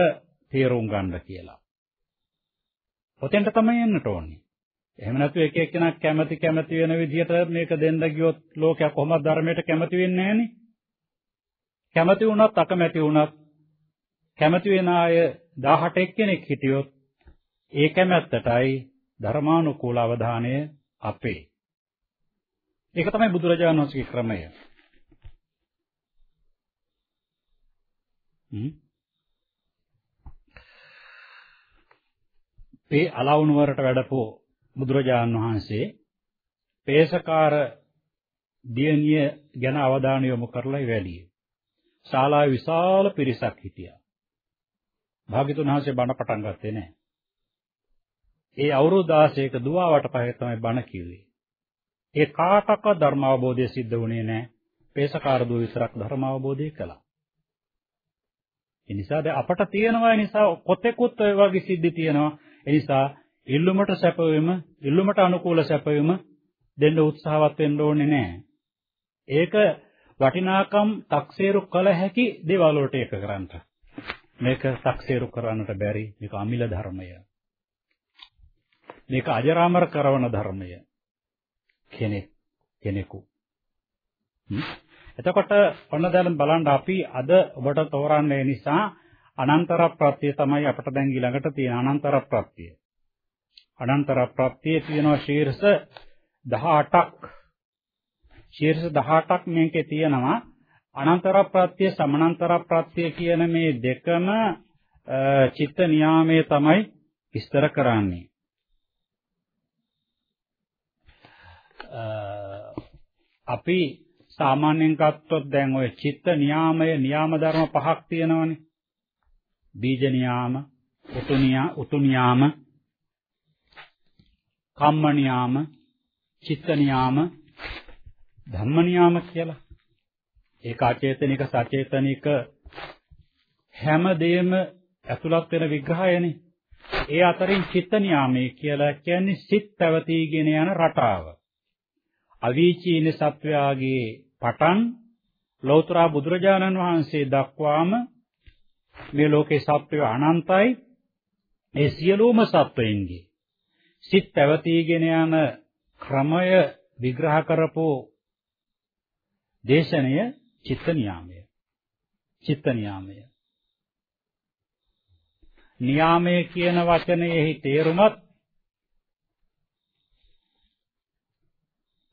තේරුම් ගන්න කියලා. ඔතෙන්ට තමයි එන්නට ඕනේ. එහෙම නැතු එක එක්කෙනා කැමැති කැමැති වෙන විදිහට මේක දෙන්න ගියොත් ලෝකයක් කොහොමද ධර්මයට කැමැති වෙන්නේ නැහනේ. කැමැති වුණත් අකමැති වුණත් කැමැති වෙන අය 18 කෙනෙක් හිටියොත් ඒ කැමැත්තටයි ධර්මානුකූල අවධානය අපේ. ඒක තමයි බුදුරජාණන් වහන්සේගේ ක්‍රමය. මේ අලවුණු වලට වැඩපෝ බුදුරජාණන් වහන්සේ පේසකාර දියණිය ගැන අවධානය යොමු කරලා ඉවැළියේ. ශාලාවේ විශාල පිරිසක් හිටියා. භාග්‍යතුන් වහන්සේ බණ පටන් ගත්තේ නැහැ. ඒ අවුරුදු 16ක දුවාවට පහේ තමයි බණ කිව්වේ. ඒ කාටවත් ධර්ම අවබෝධය සිද්ධ වුණේ නැහැ. පේසකාර දුව විතරක් ධර්ම අවබෝධය කළා. ඒ නිසා දැන් අපට තියෙනවා ඒ නිසා කොතෙකුත් ඔය වගේ සිද්ධි තියෙනවා. ඒ නිසා ඉල්ලුමට සැපවීම, ඉල්ලුමට අනුකූල සැපවීම දෙන්න උත්සාහවත් වෙන්න ඕනේ නැහැ. ඒක වටිනාකම් taksේරු කළ හැකි දේවල් වලට ඒක කරන්න. මේක taksේරු කරන්නට බැරි මේක අමිල ධර්මය. මේක අජරාමර කරන ධර්මය. කෙනෙක් කෙනෙකු. එතකොට ඔන්න දැන් බලන්න අපි අද ඔබට තෝරන්නේ නිසා අනන්තර ප්‍රත්‍ය තමයි අපට දැන් ඊළඟට තියෙන අනන්තර ප්‍රත්‍ය. අනන්තර ප්‍රත්‍යයේ තියෙනවා ශීර්ෂ 18ක්. ශීර්ෂ 18ක් මේකේ තියෙනවා. අනන්තර ප්‍රත්‍ය සමානතර ප්‍රත්‍ය කියන මේ දෙකම චිත්ත නියාමයේ තමයි විස්තර කරන්නේ. අපි සාමාන්‍යයෙන් ගත්තොත් දැන් ඔය චිත්ත නියාමය නියාම ධර්ම පහක් තියෙනවනේ. බීජ නියාම, උතු නියාම, උතු නියාම, කම්ම නියාම, චිත්ත නියාම, ධම්ම නියාම කියලා. ඒක අචේතනික සචේතනික හැම දෙයක්ම ඇතුළත් වෙන විග්‍රහයනේ. ඒ අතරින් චිත්ත නියාමයේ කියලා කියන්නේ සිත් පැවතීගෙන යන රටාව. අවීචීන සත්වයාගේ පටන් ලෞතර බුදුරජාණන් වහන්සේ දක්වාම මේ ලෝකේ සත්වය අනන්තයි. ඒ සියලුම සත්වයන්ගේ සිත් පැවතීගෙන යන ක්‍රමය විග්‍රහ කරපු දේශනය චිත්ත නියාමය. චිත්ත නියාමය. නියාමය කියන වචනයෙහි තේරුමත්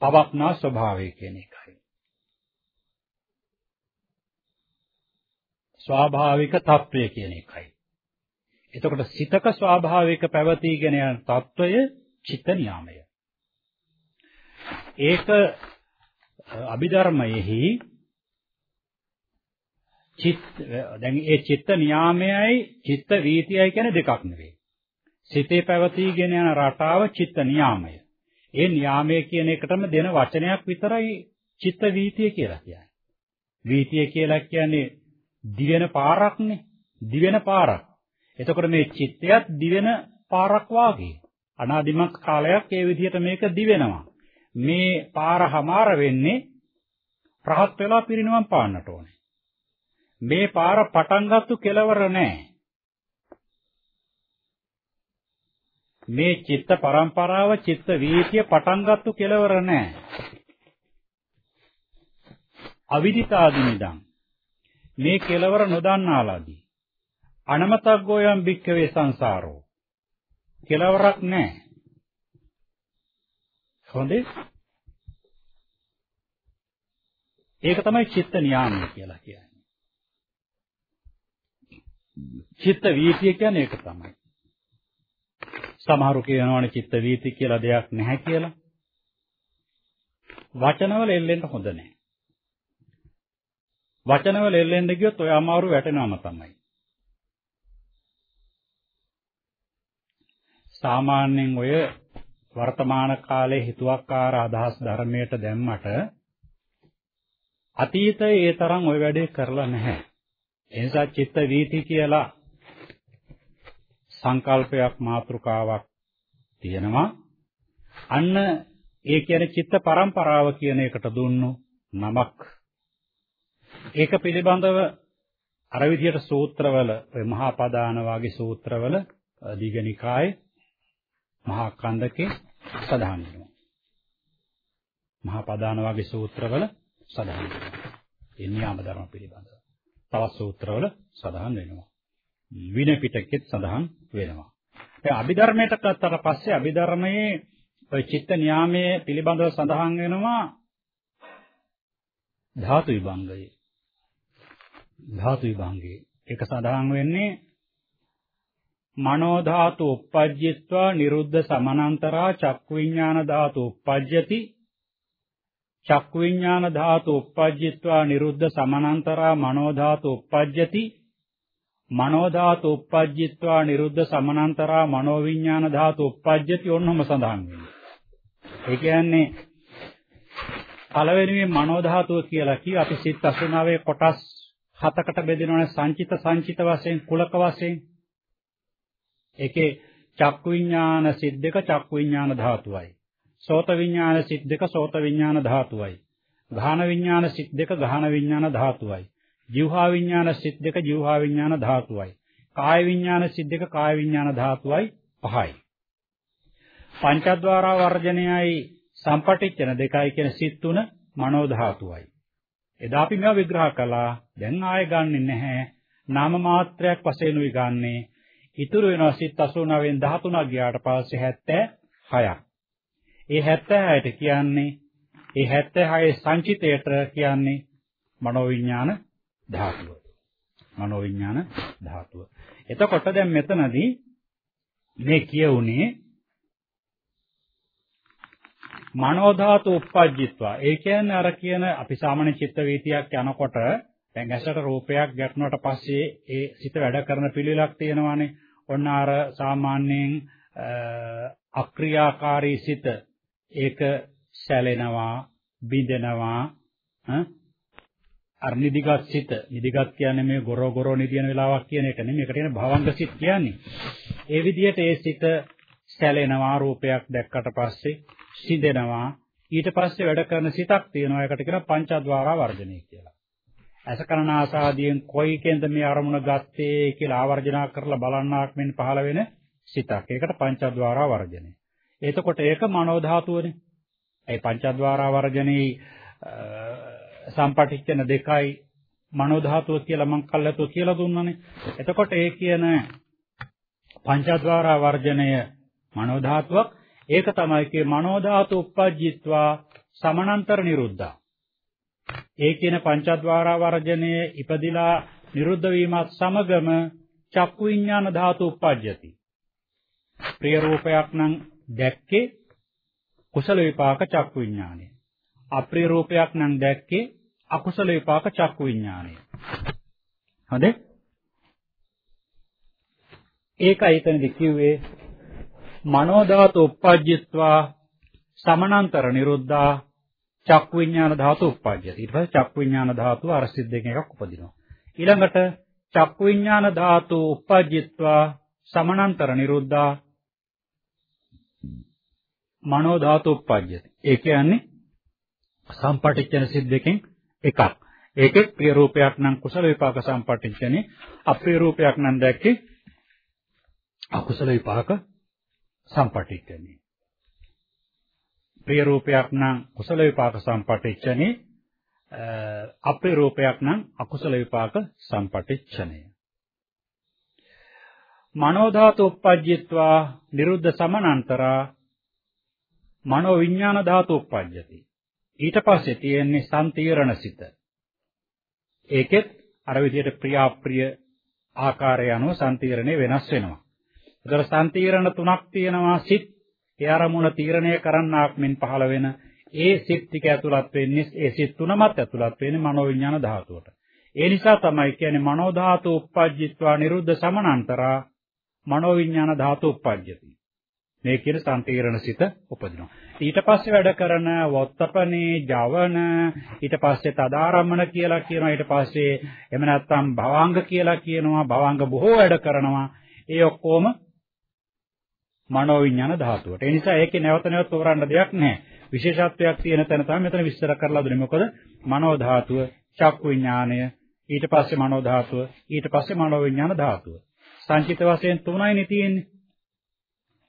පවක්නා ස්වභාවය කියන එකයි. ස්වාභාවික తත්වය කියන එකයි. එතකොට සිතක ස්වාභාවික පැවතීගෙන යන తත්වය චිත්ත නියාමය. ඒක අභිධර්මයෙහි චිත්ත දැන් ඒ චිත්ත නියාමයයි චිත්ත වීතියයි කියන්නේ දෙකක් නෙවෙයි. සිතේ පැවතීගෙන යන රටාව චිත්ත නියාමය. ඒ නියාමය කියන එකටම දෙන වචනයක් විතරයි චිත්ත වීතිය කියලා කියන්නේ. වීතිය කියලා කියන්නේ දිවෙන පාරක්නේ. දිවෙන පාරක්. එතකොට මේ චිත්තයත් දිවෙන පාරක් වාගේ. අනාදිමත් කාලයක් ඒ විදිහට මේක දිවෙනවා. මේ පාර හමාර වෙන්නේ රහත් වෙලා පිරිනවම් පාන්නට ඕනේ. මේ පාර පටන් ගත්තු කෙලවර නැහැ. මේ චිත්ත පරම්පරාව චිත්ත වීතිය පටන් ගත්තු කෙලවර නැහැ. අවිදිතාදිනිදං මේ කෙලවර නොදන්නාලාදී අනමතග්ගෝයම් භික්ඛවේ සංසාරෝ කෙලවරක් නැහැ. හොඳේ ඒක තමයි චිත්ත නියාමය කියලා කියන්නේ. චිත්ත වීතිය කියන්නේ ඒක තමයි. සමහරු කියනවානේ චිත්ත වීති කියලා දෙයක් නැහැ කියලා. වචනවල එල්ලෙන්න හොඳ නැහැ. වචනවල එල්ලෙන්න ගියොත් ඔය අමාරු වැටෙනවම තමයි. සාමාන්‍යයෙන් ඔය වර්තමාන කාලේ හිතුවක්කාර අදහස් ධර්මයට දැම්මට අතීතයේ ඒ තරම් ওই වැඩේ කරලා නැහැ. ඒ නිසා චිත්ත වීති කියලා සංකල්පයක් මාතෘකාවක් තියෙනවා. අන්න ඒ කියන්නේ චිත්ත පරම්පරාව කියන එකට දුන්නු නමක්. ඒක පිළිබඳව අර විදිහට සූත්‍රවල ඔය මහා පදාන වගේ සූත්‍රවල දීඝනිකායේ මහා කන්දකේ සඳහන් වෙනවා. මහා පදාන වගේ සූත්‍රවල සඳහන් වෙනවා. ඒ න්‍යාම ධර්ම පිළිබඳව. තවත් සූත්‍රවල සඳහන් වෙනවා. විනය පිටකෙත් සඳහන් වෙනවා. දැන් අභිධර්මයට ගත්තට පස්සේ අභිධර්මයේ ඔය චිත්ත නියාමයේ පිළිබඳව සඳහන් වෙනවා ධාතු විභංගයේ. ධාතු විභංගයේ. ඒක සඳහන් වෙන්නේ මනෝ ධාතු uppajjitva niruddha samanantara චක්කු විඥාන ධාතු uppajjati චක්කු විඥාන ධාතු uppajjitva niruddha samanantara මනෝ ධාතු uppajjati මනෝ ධාතු uppajjitva niruddha samanantara මනෝ විඥාන ධාතු uppajjati ඔන්නම සඳහන් වෙනවා. ඒ කියන්නේ පළවෙනියෙන් මනෝ ධාතුව කියලා කිය අපි සිත් 89 කොටස් හතකට බෙදෙනවනේ සංචිත සංචිත වශයෙන් කුලක වශයෙන් ඒකේ චක්කු විඥාන සිත් දෙක චක්කු විඥාන ධාතුවයි. සෝත විඥාන සිත් දෙක සෝත විඥාන ධාතුවයි. ගාහන විඥාන සිත් දෙක ගාහන විඥාන ධාතුවයි. જીවහා විඥාන සිත් දෙක જીවහා විඥාන ධාතුවයි. කාය විඥාන සිත් දෙක කාය විඥාන ධාතුවයි පහයි. පංචද්වාරා වර්ජනයයි සම්පටිච්ඡන දෙකයි කියන සිත් තුන මනෝ ධාතුවයි. එදා අපි මේවා විග්‍රහ කළා. දැන් ආයෙ ගන්නෙ නැහැ. නාම මාත්‍රයක් වශයෙන් උයි ගන්නේ. ඉතුරු වෙනවා සිත් 89න් 13ක් ගියාට පස්සේ 76ක්. ඒ 76ට කියන්නේ ඒ 76 සංචිතයට කියන්නේ මනෝවිඥාන ධාතුව. මනෝවිඥාන ධාතුව. එතකොට දැන් මෙතනදී මේ කියුනේ මනෝ ධාතු උප්පජ්ජිත්වා. ඒ කියන්නේ අර කියන අපි සාමාන්‍ය චිත්ත වීතියක් යනකොට දැන් ඇසට රූපයක් ගැටුණාට පස්සේ ඒ සිත වැඩ කරන පිළිලක් තියෙනවානේ. ඔන්න අර සාමාන්‍යයෙන් අක්‍රියාකාරී සිත. ඒක සැලෙනවා බිඳෙනවා අර නිදිගත් සිත. නිදිගත් කියන්නේ මේ ගොරෝ ගොරෝ නිදින වෙලාවක් කියන එක නෙමෙයි. ඒකට කියන භවංග සිත් කියන්නේ. ඒ විදිහට ඒ සිත සැලෙනවා රූපයක් දැක්කට පස්සේ. සිදෙනවා ඊට පස්සේ වැඩ කරන සිතක් තියෙනවා ඒකට කියන පංචද්වාරා වර්ජනය කියලා අසකරණාසාදියෙන් කොයි කෙන්ද මේ අරමුණ ගත්තේ කියලා ආවර්ජනා කරලා බලන්නාක් මෙන් පහළ වෙන සිතක්. ඒකට පංචද්වාරා වර්ජනය. එතකොට ඒක මනෝ ධාතුවනේ. ඒ පංචද්වාරා වර්ජනේ සම්පටිච්ඡන දෙකයි මනෝ ධාතුව කියලා මං කල්ලාතෝ කියලා දුන්නනේ. එතකොට ඒ කියන පංචද්වාරා වර්ජනය මනෝ ධාතුවක් ඒක තමයි කියේ මනෝ ධාතු උපජ්ජිත්වා සමානන්තර නිරුද්ධා. ඒ කියන පංචද්වාර වර්ජනයේ ඉපදිලා නිරුද්ධ වීමත් සමගම චක්කු විඥාන ධාතු උප්පජ්ජති. ප්‍රිය රූපයක් නම් දැක්කේ කුසල විපාක චක්කු විඥානය. අප්‍රිය රූපයක් නම් දැක්කේ අකුසල විපාක චක්කු විඥානය. හොඳේ? ඒකයි එතනදි කිව්වේ මනෝ ධාතු උප්පජ්ජත්වා සමනන්තර නිරුද්ධා චක්කු විඥාන ධාතු උප්පජ්ජති. ඊට පස්සේ චක්කු විඥාන ධාතුව අර සිද්ද දෙකෙන් එකක් උපදිනවා. ඊළඟට චක්කු විඥාන ධාතු උප්පජ්ජත්වා සමනන්තර නිරුද්ධා මනෝ ධාතු උප්පජ්ජති. ඒ කියන්නේ සම්පටිච්ඡන සිද්දකෙන් එකක්. ඒකේ ප්‍රිය රූපයක් නම් කුසල විපාක සම්පටිච්ඡනේ අප්‍රිය රූපයක් නම් දැක්කේ අකුසල විපාක සම්පටිච්ඡනේ. ප්‍රිය රූපයක් නම් කුසල විපාක සම්පටිච්ඡනේ අප්‍රිය රූපයක් නම් අකුසල විපාක සම්පටිච්ඡනය. මනෝ ධාතු උප්පජ්ජිත්වා නිරුද්ධ සමනන්තරා මනෝ විඥාන ධාතු උප්පජ්ජති. ඊට පස්සේ තියෙන්නේ සම්තීරණසිත. ඒකෙත් අර විදිහට ප්‍රියාප්‍රිය ආකාරය අනුව සම්තීරණය වෙනස් වෙනවා. ඒතර සම්තීරණ තුනක් තියෙනවා සිත් ඒ අරමුණ තීරණය කරන්නාක් මෙන් පහළ වෙන ඒ සිත් ටික ඇතුළත් වෙන්නේ ඒ සිත් තුනමත් ඇතුළත් වෙන්නේ මනෝවිඤ්ඤාණ ධාතුවට. ඒ නිසා තමයි කියන්නේ මනෝ ධාතු උප්පජ්ජිත්වා නිරුද්ධ සමනන්තරා මනෝවිඤ්ඤාණ ධාතු උප්පජ්ජති. මේ කියන සම්තීරණ සිත උපදිනවා. ඊට පස්සේ වැඩ කරන වොත්තපනේ, ජවන, ඊට පස්සේ තදාරම්මන කියලා කියනවා. ඊට පස්සේ එහෙම නැත්නම් භවංග කියලා කියනවා. භවංග බොහෝ වැඩ කරනවා. ඒ ඔක්කොම මනෝ විඥාන ධාතුවට. ඒ නිසා ඒකේ නැවත නැවත තෝරන්න දෙයක් නැහැ. විශේෂත්වයක් තියෙන තැන තමයි මෙතන විස්තර කරලා දුන්නේ. මොකද මනෝ ධාතුව, චක්කු විඥානය, ඊට පස්සේ මනෝ ධාතුව, ඊට පස්සේ මනෝ විඥාන ධාතුව. සංචිත වශයෙන් තුනයිනේ තියෙන්නේ.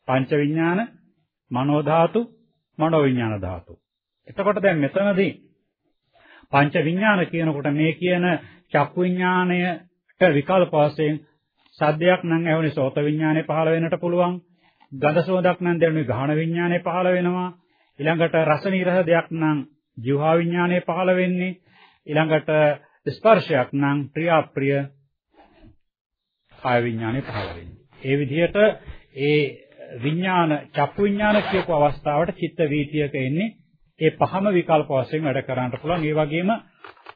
පංච විඥාන, මනෝ ධාතු, මනෝ විඥාන ධාතු. එතකොට දැන් මෙතනදී පංච විඥාන කියනකොට මේ කියන චක්කු විඥාණයට විකල්ප වශයෙන් සද්දයක් නම් ඇහුනේ සෝත විඥානේ පහළ වෙන්නට පුළුවන් ගඳ සුවඳක් නම් දැනුනේ ගාහන විඥානය පහළ වෙනවා. ඊළඟට රස නිරහ දෙයක් නම් ජීවහා විඥානය පහළ වෙන්නේ. ඊළඟට ස්පර්ශයක් නම් ප්‍රිය අප්‍රිය කාය විඥානය පහළ වෙන්නේ. ඒ විදිහට ඒ විඥාන චක්කු විඥාන කියපු අවස්ථාවට චිත්ත වීතියක එන්නේ ඒ පහම විකල්ප වශයෙන් වැඩ කරන්නට පුළුවන්. ඒ වගේම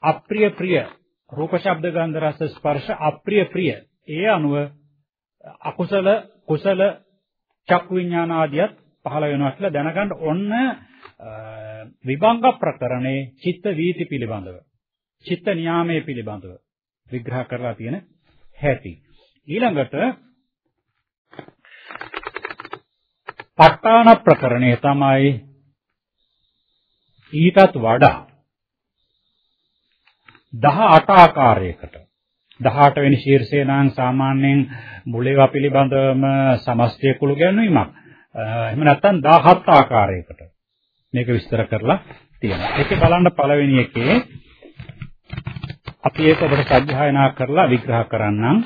අප්‍රිය ප්‍රිය රූප ශබ්ද ගන්ධ රස ස්පර්ශ අප්‍රිය ප්‍රිය ඒ අනුව අකුසල කුසල චක්කු විඥාන ආදියත් පහළ වෙනවා කියලා දැනගන්න ඔන්න විභංග ප්‍රකරණේ චිත්ත වීති පිළිබඳව චිත්ත නියාමයේ පිළිබඳව විග්‍රහ කරලා තියෙන හැටි. ඊළඟට ප ဋ ාණ ප්‍රකරණය තමයි ඊටත් වඩා 18 ආකාරයකට 18 වෙනි ශීර්ෂය නම් සාමාන්‍යයෙන් මුලේවා පිළිබඳවම සමස්තය කුළු ගැන්වීමක්. එහෙම නැත්නම් 17 ආකාරයකට මේක විස්තර කරලා තියෙනවා. ඒකේ බලන්න පළවෙනි එකේ අපි ඒක ඔබට සජ්ජායනා කරලා විග්‍රහ කරන්නම්.